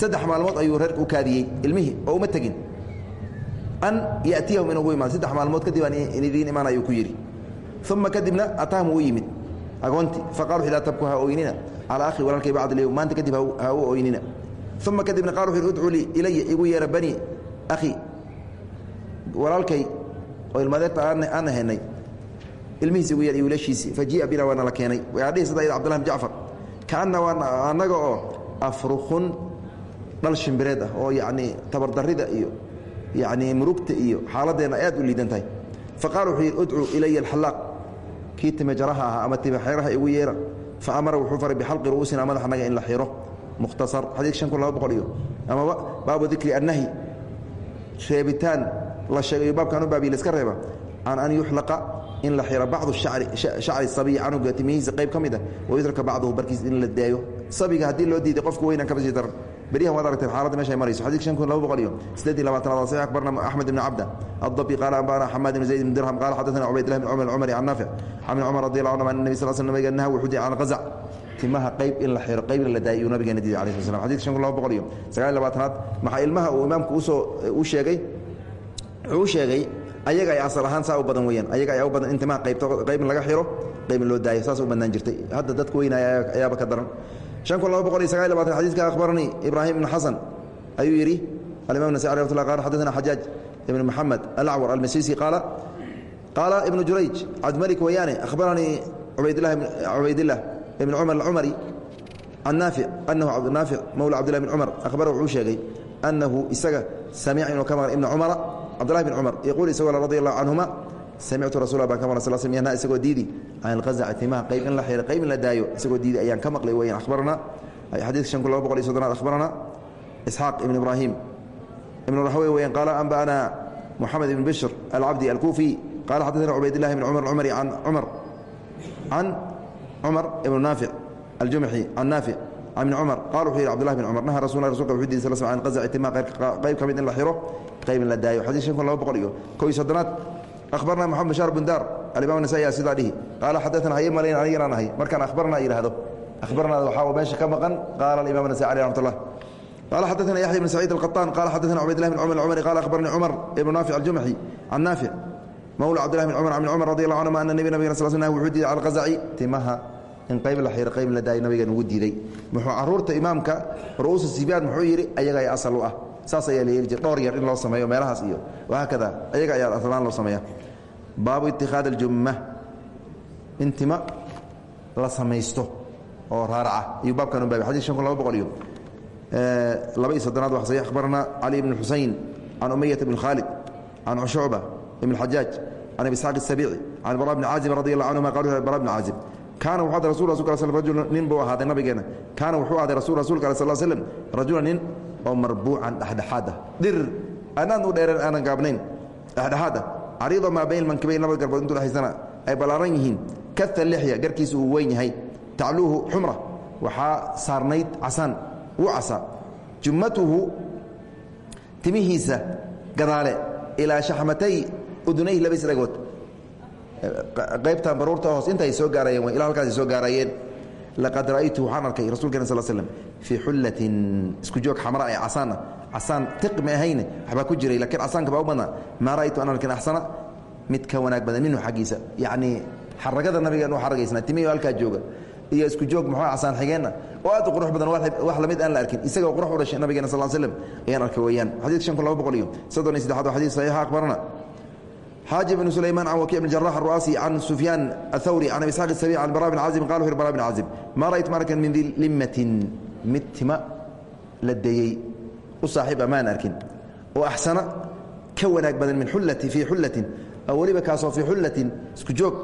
saddex maalmood ayuu reerka u kaadiyey ilmihii oo uma tegin. An yatiyahum inugu imaado saddex maalmood kadib aan idiin imaan ayuu ku yidhi. Uma kadibna ataahum uu yimid. Agoonti faqal wuxu laa tabku ha ooynina calaa akhi walaalkay bacd lyowm maanta kadib ha u ooynina uma kadibna qal wuxu udcuu lii ilaya igu yeera bani akhi walaalkay oo ilmadeerta aan ahaynay ilmihiis igu yar iyo wiilashiisii fajii'a bina waana la keenay. Waadhihi sida yidhi abdullah bin jacfar. Kaanna waa annaga oo afrukhun dhal shimbireed ah oo yacnii tabardarrida iyo yacnii murugta iyo xaaladeenna aad u liidan tahay. Fa qaala wuxuu yidhi udcuu ilaya alxallaaq kii time jaraha ahaa ama time xeeraha igu yeera fa amara wuxuu faray bixalqi ru'uusina madaxanaga in la xiro. Mukhtasar xadiidka shan kun laba boqol iyo amaba baabu dikri annahyi reebitaan la sheegayo baabkan u baabiy laska reeba. Can an yuxlaqa in la xiro bacdu shacri sabiyi canuga timihiisa qayb ka mid ah wayutraka bacduhu barkiis in la daayo. Sabiga haddii loo diiday qofka weynan kaba sii daran beryahan waad aragteen xaaladda meesha ay marayso. Xadidka shan kun laba boqol iyo siddeed iyo labaatanaad saxiix akbarna axmed ibn cabda addabi qaala anba'ana xamaad ibn zayd ibn dirham qaala xadathana cubaydillah ibn cumar alcumari can naafic can ibn cumar radi allahu anhu an nabi sal sl nabiga naha wuxuu diiday can qazac timaha qayb in la xiro qaybna la daayo iyuu nabigeena diiday alayh sl slam xadidka shan kun laba boqol iyo sagaal iyo labaatanaad maxaa ilmaha uu imaamku u soo u sheegay wuxuu sheegay ayaga ay asal ahaan saa u badan weyaan ayaga ayaa u badan in timaha qaybto qaybin laga xiro qaybin loo daayo saas u badnaan jirtay. Hadda dadka weynaya ayaaba ka daran. شhan kun laba boqol iyo sagaal labatan xadidka akhbaranii ibraahim ibn xasan ayuu yidhi alimam nasai alih mat qal xadana xajaaj ibn moxamed alacwar almasisi qaala qaala ibnu jurayj cabdimalik wayaane akhbaranii cubaydillah ibn cumar alcumari can naafic anahu naafic mowla cabdillahi bn cumar. Akhbara wuxuu sheegay annahu isaga samica inuu ka maqlay ibna cumara cabdillahi bn cumar yaquul isagoo radi allahu canhuma samictu rasul baan ka maqlay sal sl yanha isagoo diidi can ilqazaci timaha qayb in la xiro qayb in la daayo isagoo diidi ayaan ka maqlay weyan akhbarana. Xadiidka shan kun laba boqol iyo soddonaad akhbarana. Isxaaq ibn ibraahim ibn raxwey weyan qaala anba'ana moxamed ibn bishr alcabdi alkuufi qala xaddaثana cubaydillahi ibn cumar alcumari can cumar can cumar ibn naafic aljumxi can naafic can ibni cumar qala wuxuu yidhi cbdullahi bin cumar naha rasul rasulka wuxuu diiday sal sl an qazaci timaha qayb ka mid in la xiro qayb in la daayo xadiid shan kun laba boqol iyo kow iyo soddonaad abarna mxamed bashar bundar alimam nasai sidaa dhihi qaala xadaana hay malayn aniganaan ahay markaan abarna yidhahdo abarnaada waxaa meesha ka maqan qaala aimam nasai aleh ramat lah qaala xadaana yaxya ibn saciid alqaطaan qala xadaana cubaydlah bn cumar cumari qala akhbaranii cumar ibnu naafic aljumxi can naafic mawla cabdillahi bn cumar bn cumar radi allahu anhuma ana nebi nabigana sal sl wuxuu diiday cala qazaci timaha in qayb la xiro qayb la daayo nabigan ugu diiday. Muxuu carruurta imaamka ru'uusa sibyaan muxuu yidhi ayaga ay asal u ah. Saas ayaa la yeeli jir dhowr yar in loo sameeyo meelahaas iyo wahaakada ayaga ayaa aslaan loo sameeya. Baabu itikaad aljumma. In tima la samaysto oo raaraca ayuu baabkan u baabay. Xadid shan kun laba boqol iyo laba iyo soddonaad waa saxiix akhbarana cali ibn xusein can umayata bn khaalid can shucba ibn xajaaj can abi isxaaq الsabiici can bara bni caazib radi allah canhuma qalu bara bni caazib kaana wuxuu aday rasul rasulka rajula nin buu ahaaday nabigeena. Kaana wuxuu ahday rasul rasulka ale sal slm rajula nin oo marbuucan dhexdhexaad ah. Dhir anaan u dheereen aanan gaabnayn dhexdhexaad ah. Cariido maa bayn mankibayn labada garbood intuu dhexaysana ay ballaaran yihiin. Kata lixya garkiisa uu weyn yahay. Tacluuhu xumra waxaa saarnayd casaan wuu casaa. Jummatuhu timihiisa gadaale ilaa shaxmatay udunayhi labadiis dhagood qaybtan baruurta hoos inta ay soo gaarayeen ila halkaas ay soo gaarayeen. laqad ra'aytu waxaan arkay rasuulkeena sal slm fii xullatin isku joog xamra ee casaan tiq ma ahayne waxbaa ku jiray lakiin casaanka baa u badnaa. Maa ra'aytu an arkin axsana mid ka wanaag badan minhu xaggiisa. Yacnii xaragada nabigan u xaragaysnaa timihi halkaa jooga. Iyo isku joog muxuu casaan xigeenna. Oo aad u qurux badan wax la mid aan la arkin. Isagoo qurux u dhashay nabigeena sal slm ayaan arkay weeyaan. Xadidka shan kun laba boqol iyo soddon iyo saddexaad waa xadid saxiixa akhbarana xاaجب بن سليمان عن وكيع بن جراح الرؤاسي عن سفيان الثوري عن اسحاق السبيع عن براء بن عازب قال وxu براء بن عازب ما رأيت markan min di limatin mid tima la dayey u saaxiiba maan arkin oo axsana ka wanaag badan min ulati fii xulatin oo weliba kaasoo fii xulatin isku joog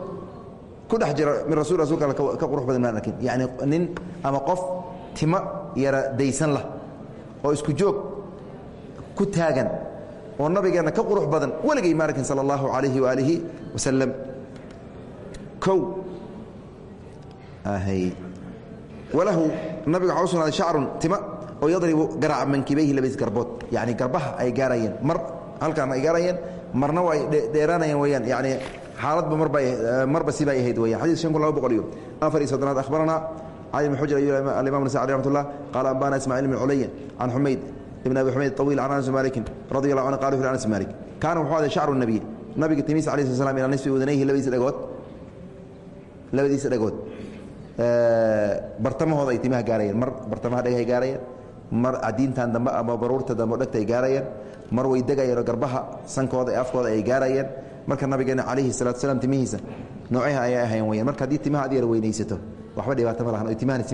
ku dhex jira min rasul rasulka ka qurux badan maan arkin yacni nin ama qof tima yara daysan lah oo isku joog ku taagan oo nabigeenna ka qurux badan weligay ma arkin sala allahu calayhi waalihi wasalam kow walahu nabiga waxaa u sugnaaday shacrun tima oo yadribu garaaca mankibayhi labadiis garbood. Yacni garbaha ay gaarayeen mar halkaan ay gaarayeen marna waa ay dheeraanayeen weyaan yacni xaaladba marba marba sibay ahayd weyan xadis shan kun laba boqol iyo afar iyo soddonaad akhbarana cali bn xujr alimam nasa alih ramat ullah qaala ambana ismaaciil bn culaya can xumayd ibn abi xumayd طawiil can anas malikin radi allah anhu qala fi anas malik kaana wuxuu aday shacru nabiy. Nabiga timiisa alai sl slam ilaa nisfi udanayhi labadiisa dhagood labadiisa dhagood bartamahooda ay timaha gaarayeen. Mar bartamaha dhagahay gaarayeen. Mar cadiintan dambe ama baruurta dambe dhegta ay gaarayeen. Mar way degayeenoo garbaha sankooda ee afkooda ay gaarayeen. Marka nabigeena calayhi salatu slam timihiisa noocaha ayay ahayn weyaan marka haddii timaha ad yar weynaysato waxba dhibaato ma lahan oy timahana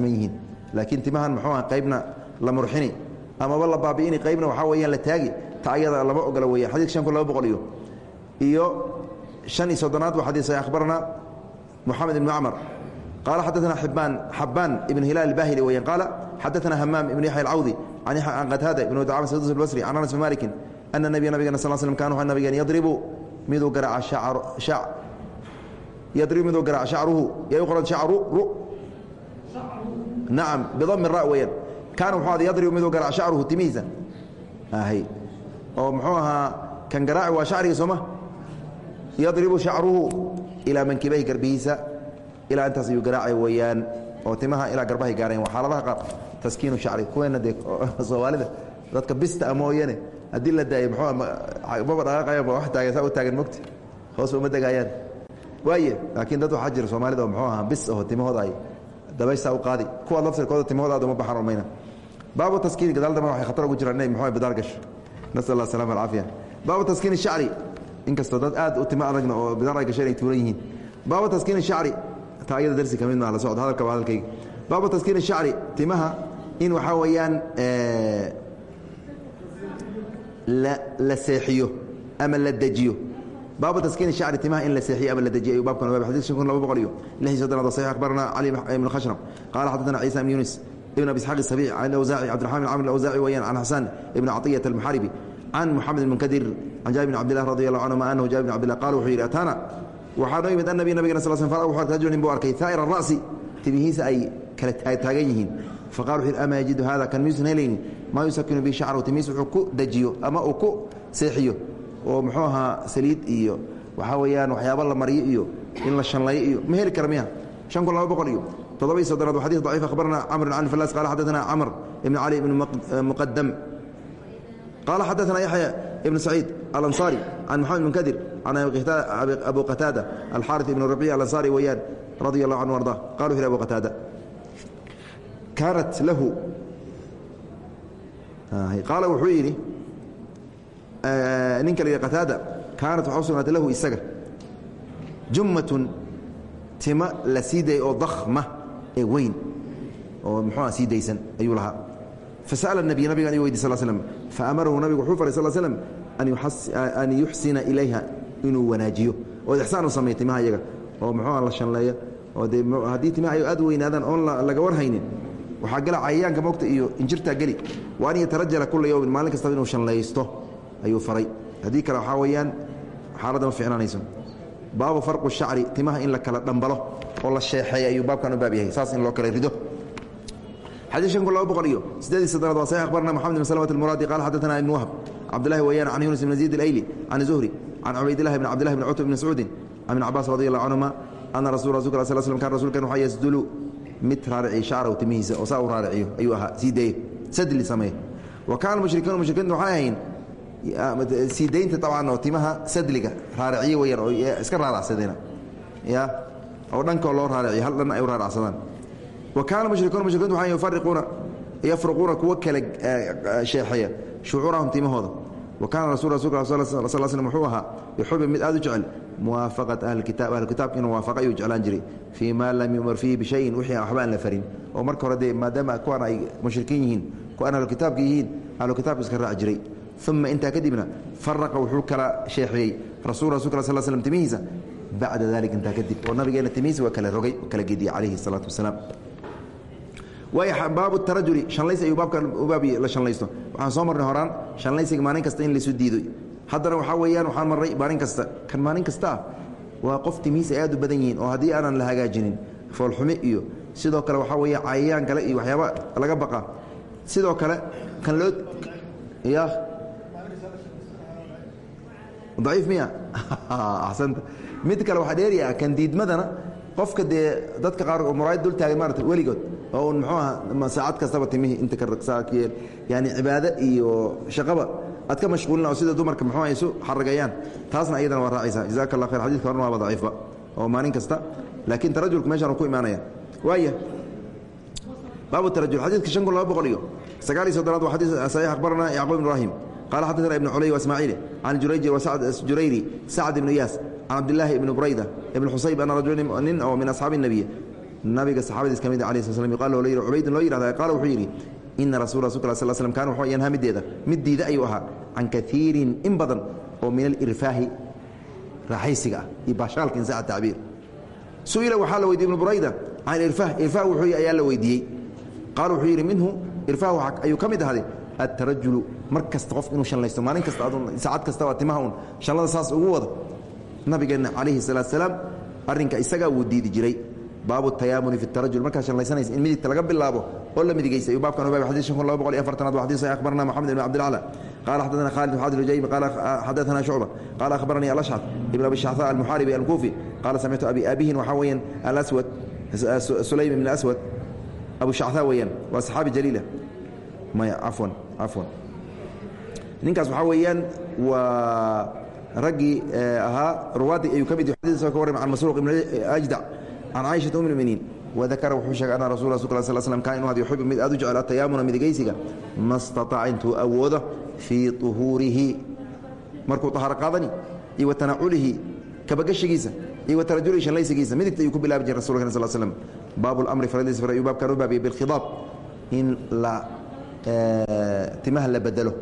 amaba la baabi'ini qaybna waxaa weyaan la taagi ta ayada lama ogola weyan xadidka shan kun laba boqol iyo iyo shan iyo soddonaad waa xadiis akhbarana moxamed ibnu acmar قال xدثنا حبان حبان بن هلال الباهلي ويان قال xدثنا همام بن يحيى العوضي عن قتادة بن دعامة سدوس البصري عن أنس بن مالك أن النبي نبينا صلى الله عليه وسلم كان نبيا يضرب miduu garaaca شacر شac يضرب miduu garaaca شhacruhu يqرد شhacru ru نacم بضم الراء weyaan kaana yadribu miduu garaac shacruhu timihiisa oo muxuu ahaa kan garaaci waa shacriga sooma yadribu shacruhu ilaa mankibahi garbihiisa ilaa intaas ayuu garaacay weeyaan oo timaha ilaa garbahay gaareen waa xaaladaha qaar taskiinu shacri kuweena dee soomaalida dadka bista mooyane haddii la daayo mababa dhaqaaqayanba wax taagan saa u taagan mogta hoos uma degayaan waaye laakiin dad waxaa jira soomaalida oo muxuu ahaa bis aho timahooda ay dabaysaa u qaadi kuwa laftirkooda timahooda aad uma baxaan rumayna baabu taskiini gadaal dambe waxay khatar ugu jiraan inay muxuu bidaar gasho nasal allah salama alcaafiya baabu taskiini shacri. Inkastoo dad aad u timo adagna oo bidaar ay gasho inay tuuran yihiin. Baabu taskiini shacri. Ayada darsi ka mid maa la socdo hadalka waa hadalkayga. Baabu taskiin shacri timaha in waxaa weeyaan la seexiyo ama la dejiyo baabu taskiin shacri timaha in la seexiyo ama la dejiyo ayuu baabkan waab xadis kun laba boqol iyo lix iyo soddonaad saxiix akhbarana cali ibn khashrab. Qaala xaddathana ciisa ibn yunis ibn abi isxaaq الsabiic can awsaaci cabdiraxman bin camr awsaaci weyaan can xasan ibn caطiyat almuxaribi can muxamed ibn munkadir can jaabir bn cabdillah radi allahu canhuma anahu jaabir bn cabdillah qala wuxuu yidhi ataana waxaa noo yimid annabi nabigana sal sl fara wuxuu rajul nin buu arkay haa'ir ara'si timihiisa ay kala taagan yihiin faqala wuxuu yidhi ama yajidu hada kan miyuusan helaynin maa yusakinu bihi shacru timihiisa wuxuu ku dejiyo ama uu ku seexiyo oo muxuu ahaa saliid iyo waxaa weeyaan waxyaaba la mariyo iyo in la shanlayo iyo ma heli kara miya shan kun laba boqol iyo toddoba iyo soddonaad wa xadis daciif akhbarana camr can falas qala xaddaثana camr ibn cali ibn muqadam قال xدثنا يحيى بن سعيد الأنصاري عن محمد بن كدر عن أبو قتادة الحارث بن ربيع الأنصاري ويان رضي الله عنه وارضاه قالوا في أبو قتادة كانت له قال wuxuu yidhi ninka l qتاadة kaanat waxaa u sugnaatay lahu isaga jummaة tima la sii dayay oo ضakhma ee weyn oo muxuuah sii daysan ayuu lahaa. Fasa'ala nabiy nabigan iyu weydiy sal slm faamarahu nabigu wuxuu faray sal slm an yuxsina ilayha inuu wanaajiyo. Ood ixsaan u sameeyo timaha iyaga? Oo muxuuah la shanleeyo oo dee haddii timaha ay aad weynaadaan oon laga warhaynin waxaa gala cayayaanka mogta iyo injirtaa geli. Wa an yatarajala kula yowmin maalin kastaba inuu shanlaysto ayuu faray. Haddii kale waxaa weeyaan xaalada ma ficnaanayso baabu farqu shacri timaha in la kala dhambalo oo la sheexeey ayuu baabkan u baab yahay saas in loo kala rido. Xadii kun laba boqol iyo sideedii saddexaad waa saxiix akhbarna moxamed bin salmat almuraadi qaala xaddatana ibn wahb cabdullahi weeyaan can yunus ibn ziid alayli can zuhri can cubaydillahi bn cabdillahi bn cutba bn mascuudin can ibn cabbaas radi allah canhuma ana rasul rasulka sl slam kan rasulkan waxaa yasdulu mid raariciy shacraw timihiisa oo saa u raariciyo ayuu ahaa sii daeye sadli sameeye wa kaana mushrikuuna mushrikiinta waxay ahayn sii daynta dabcan oo timaha sadliga raariciye weyaan oo iska raaracsadeen ya? Oo dhankoo loo raariciyo hal dhan ay u raaracsadaan wa kaana mushrikuuna mushrikiintu waxay yufariquuna yafruquuna kuwa kala sheexeeya shucuurahum timahooda. Wa kaana rasul rasulka sal sl slm wuxuu ahaa yuxibu mid aad u jecel muwaafaqat ahlkitaab ahlkitaabka inuu waafaqa ayuu jeclaan jiray. Fii ma lam yumar fiihi bishayin wixii waxba aan la farin. Oo marka hore dee maadaama kuwan ay mushrikiin yihiin kuwan ahlukitaabka yihiin ahlukitaabka iska raaci jiray uma intaa kadibna faraqa wuxuu kala sheexeeyey rasul rasulka sal slm timihiisa bacda dalik intaa kadib oo nabigeena timihiisa waa kala rogay kala gediyey calayhi salaatu wasalaam baabu tarajuli hanlays ayuu baabkan baab la shanlaysto waxaan soo marnay horaan shanlaysiga maalin kasta in laysu diido haddana waxaa weeyaan waxaan marray maalin kasta kan maalin kasta ah waa qof timihiis ay aad u badan yihiin oo haddii aanan la hagaajinin foolxumi iyo sidoo kale waxaa weeya cayayaan kale iyo waxyaaba laga baqa sidoo kale kan loo daciif miya. Axsanta mid kale waxaa dheeriya kan diidmadana qofka dee dadka qaar muraayad dul taagay maarata weligood oo un muxuu aha saacad kastaba timihii inta kasaakiyeel yaani cibaado iyo shaqaba aad ka mashquulina oo sida dumarka muxuu isu xaragayaan taasna iyadana waa raacaysaa. Jazaka allah khayr. Xadidka horna waaba daciifba oo maalin kasta. Laakiin tarajulku meeshaan uu ku imaanaya. Waaya baabu tarajul. Xadiidka shan kun laba boqol iyo sagaal iyo soddonaad waa xadiis saxiix akhbarana yacquub ibn ibrahim qal xadana ibn culey wasmaaciil can jurayri sacd ibn iyaas can cabdilaahi ibn burayda ibn xusayb ana rajula nin oo min asxaabi nabiy nabiga saxaabadiis ka mid a sl sl qal loo yidhi cubaydin loo yidhahda qaala wuxuu yidhi ina rasul rasul ka sl slm kana wuxuu ayan hamideeda middiida ayuu ahaa can kaiirin in badan oo min alirfaahi raaxaysiga ah iyo baashaalka insaca tacbiir su'ila waxaa la weydiye ibnu burayda can irfah irfah wuxuu ayaa la weydiiyey qaala wuxuu yidhi minhu irfah ayuu ka mid ahday atarajulu mar kasta qof inuu shallaysto maalin kasta adun saacad kastaba timaha un shallada saas ugu wado nabigeenna calayhi salaatu salaam arrinka isagaa wuu diidi jiray baabu tayaamuni fi tarajul markaa shallaysanaysa in midigta laga bilaabo oo la midigaysa ayuu baabkan ubaabay xadiis shan kun laba boqol iyo afartanaad waa xadiis sahih akhbarana moxamed ibn cabdilacla قال حدثنا خالد بن حاتم الجيمي قال حدثنا شعبة قال أخبرني الأشعث ابن أبي الشعثاء المحاربي الكوفي قال سمعت أبي أبيه وحويا الأسود سليم بن الأسود أبو الشعثاء ويان وأصحابي جليلة maya afwan afwan. Ninkaas waxaa weeyaan waa raggii eh, ahaa ruwaadii ayuu ka mid yahay ka warrami can masruuq ibn ajdac can caaishata um muminiin. Wadakara wuxuu sheegay anna rasul rasulka al sl slam kaan inuu hadiyo xubbi mid aad u jecel atayaamuna midigaysiga ma stataaca intuu awoodo fii tuhuurihi. Markuu tahaaro qaadani iyo wa tanaaculihi kabagashigiisa iyo wa tarajulihi shanlaysigiisa midigta ayuu ku bilaabi jira rasulka sl slam baabu lamri faradiisa far ayuu baabkan u baabiyay bilkhidaab in la timaha la bedelo.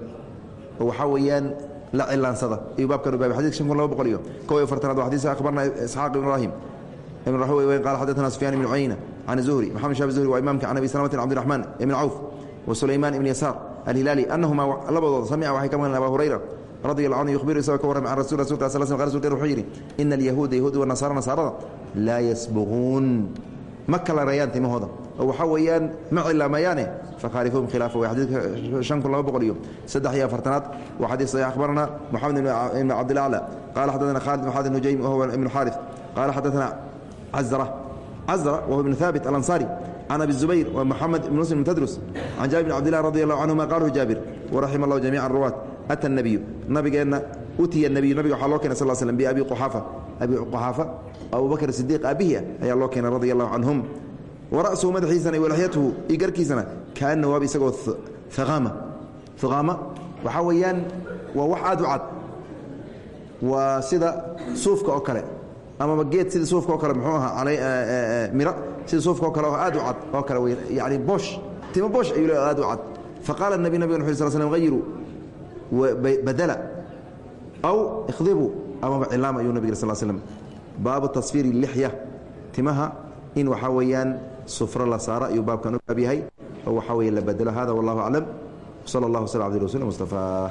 Oo waxaa weeyaan la cilaansada. Ayuu baabkan u baabay xadidka shan kun laba boqol iyo kow iyo afartanaad waa xadiis akhbarna isxaaq ibn ibrahim ibn raxwi qala xadathana sufyaan ibn cuyayna can zuhri maxamed shab zuhri waa imaamka can abi salamati cabdiraxmaan ibn cawf wa sulaymaan ibn yasaar alhilaali anahuma labadooda samica waxay ka maqleen aba hurayra radi allah canhu yukhbiru isagoo ka warramay can rasul rasulka sal sl rasulkan wuxuu yidhi ina alyahuuda yahuud wa nasaara nasaarada laa yasbuquun ma kala reeyaan timahooda oo waxaa weeyaan ma cilaamayaane fakhaalifuhum khilaafa. Way xadiidka shan kun laba boqol iyo saddex iyo afartanaad. Waa xadiis saxiix akhbarana moxamed ibn cabdilacla qaala xadathana khalid ibn xaad nujaym wahuwa ibnu xaarif qaala xadathana cazra cazra wahuwa ibnu thaabit alansaari can abi zubayr wa moxamed ibn muslim tadrus. Can jaabir bn cabdillah radi allahu canhuma qalahu jaabir waraxima allahu jamiica ruwaat ata nabiyu nabigeenna utiya nabiyu nabiga waxaa loo keenay sal slm biabi quxaafa abi quxaafa abubakr sidiiq aabbihi ah ayaa loo keenay radi allahu canhum wara'suhu madaxiisana walaxyatuhu iyo garkiisana kaana waaba isagoo haqaama haqaama waxaa weeyaan waa wax aad u cad. Waa sida suufka oo kale amaba geed sida suufka oo kale muxuu ahaa mira sida suufka oo kale oo aad u cad oo kale wey yani boosh timo boosh ayuu le aad u cad. Faqaala nabi nabig uu sal slm hayiruu badala aw ikhdibuu amaba cilaama ayuu nabig sal slm baabu tasfiiri lixya timaha in waxaa weeyaan sufro la saaro ayuu baabkan u baab yahay. Oo waxaa weeye la bedelo hada wallahu aclam. Sala allah wasl abdi rasul mustafa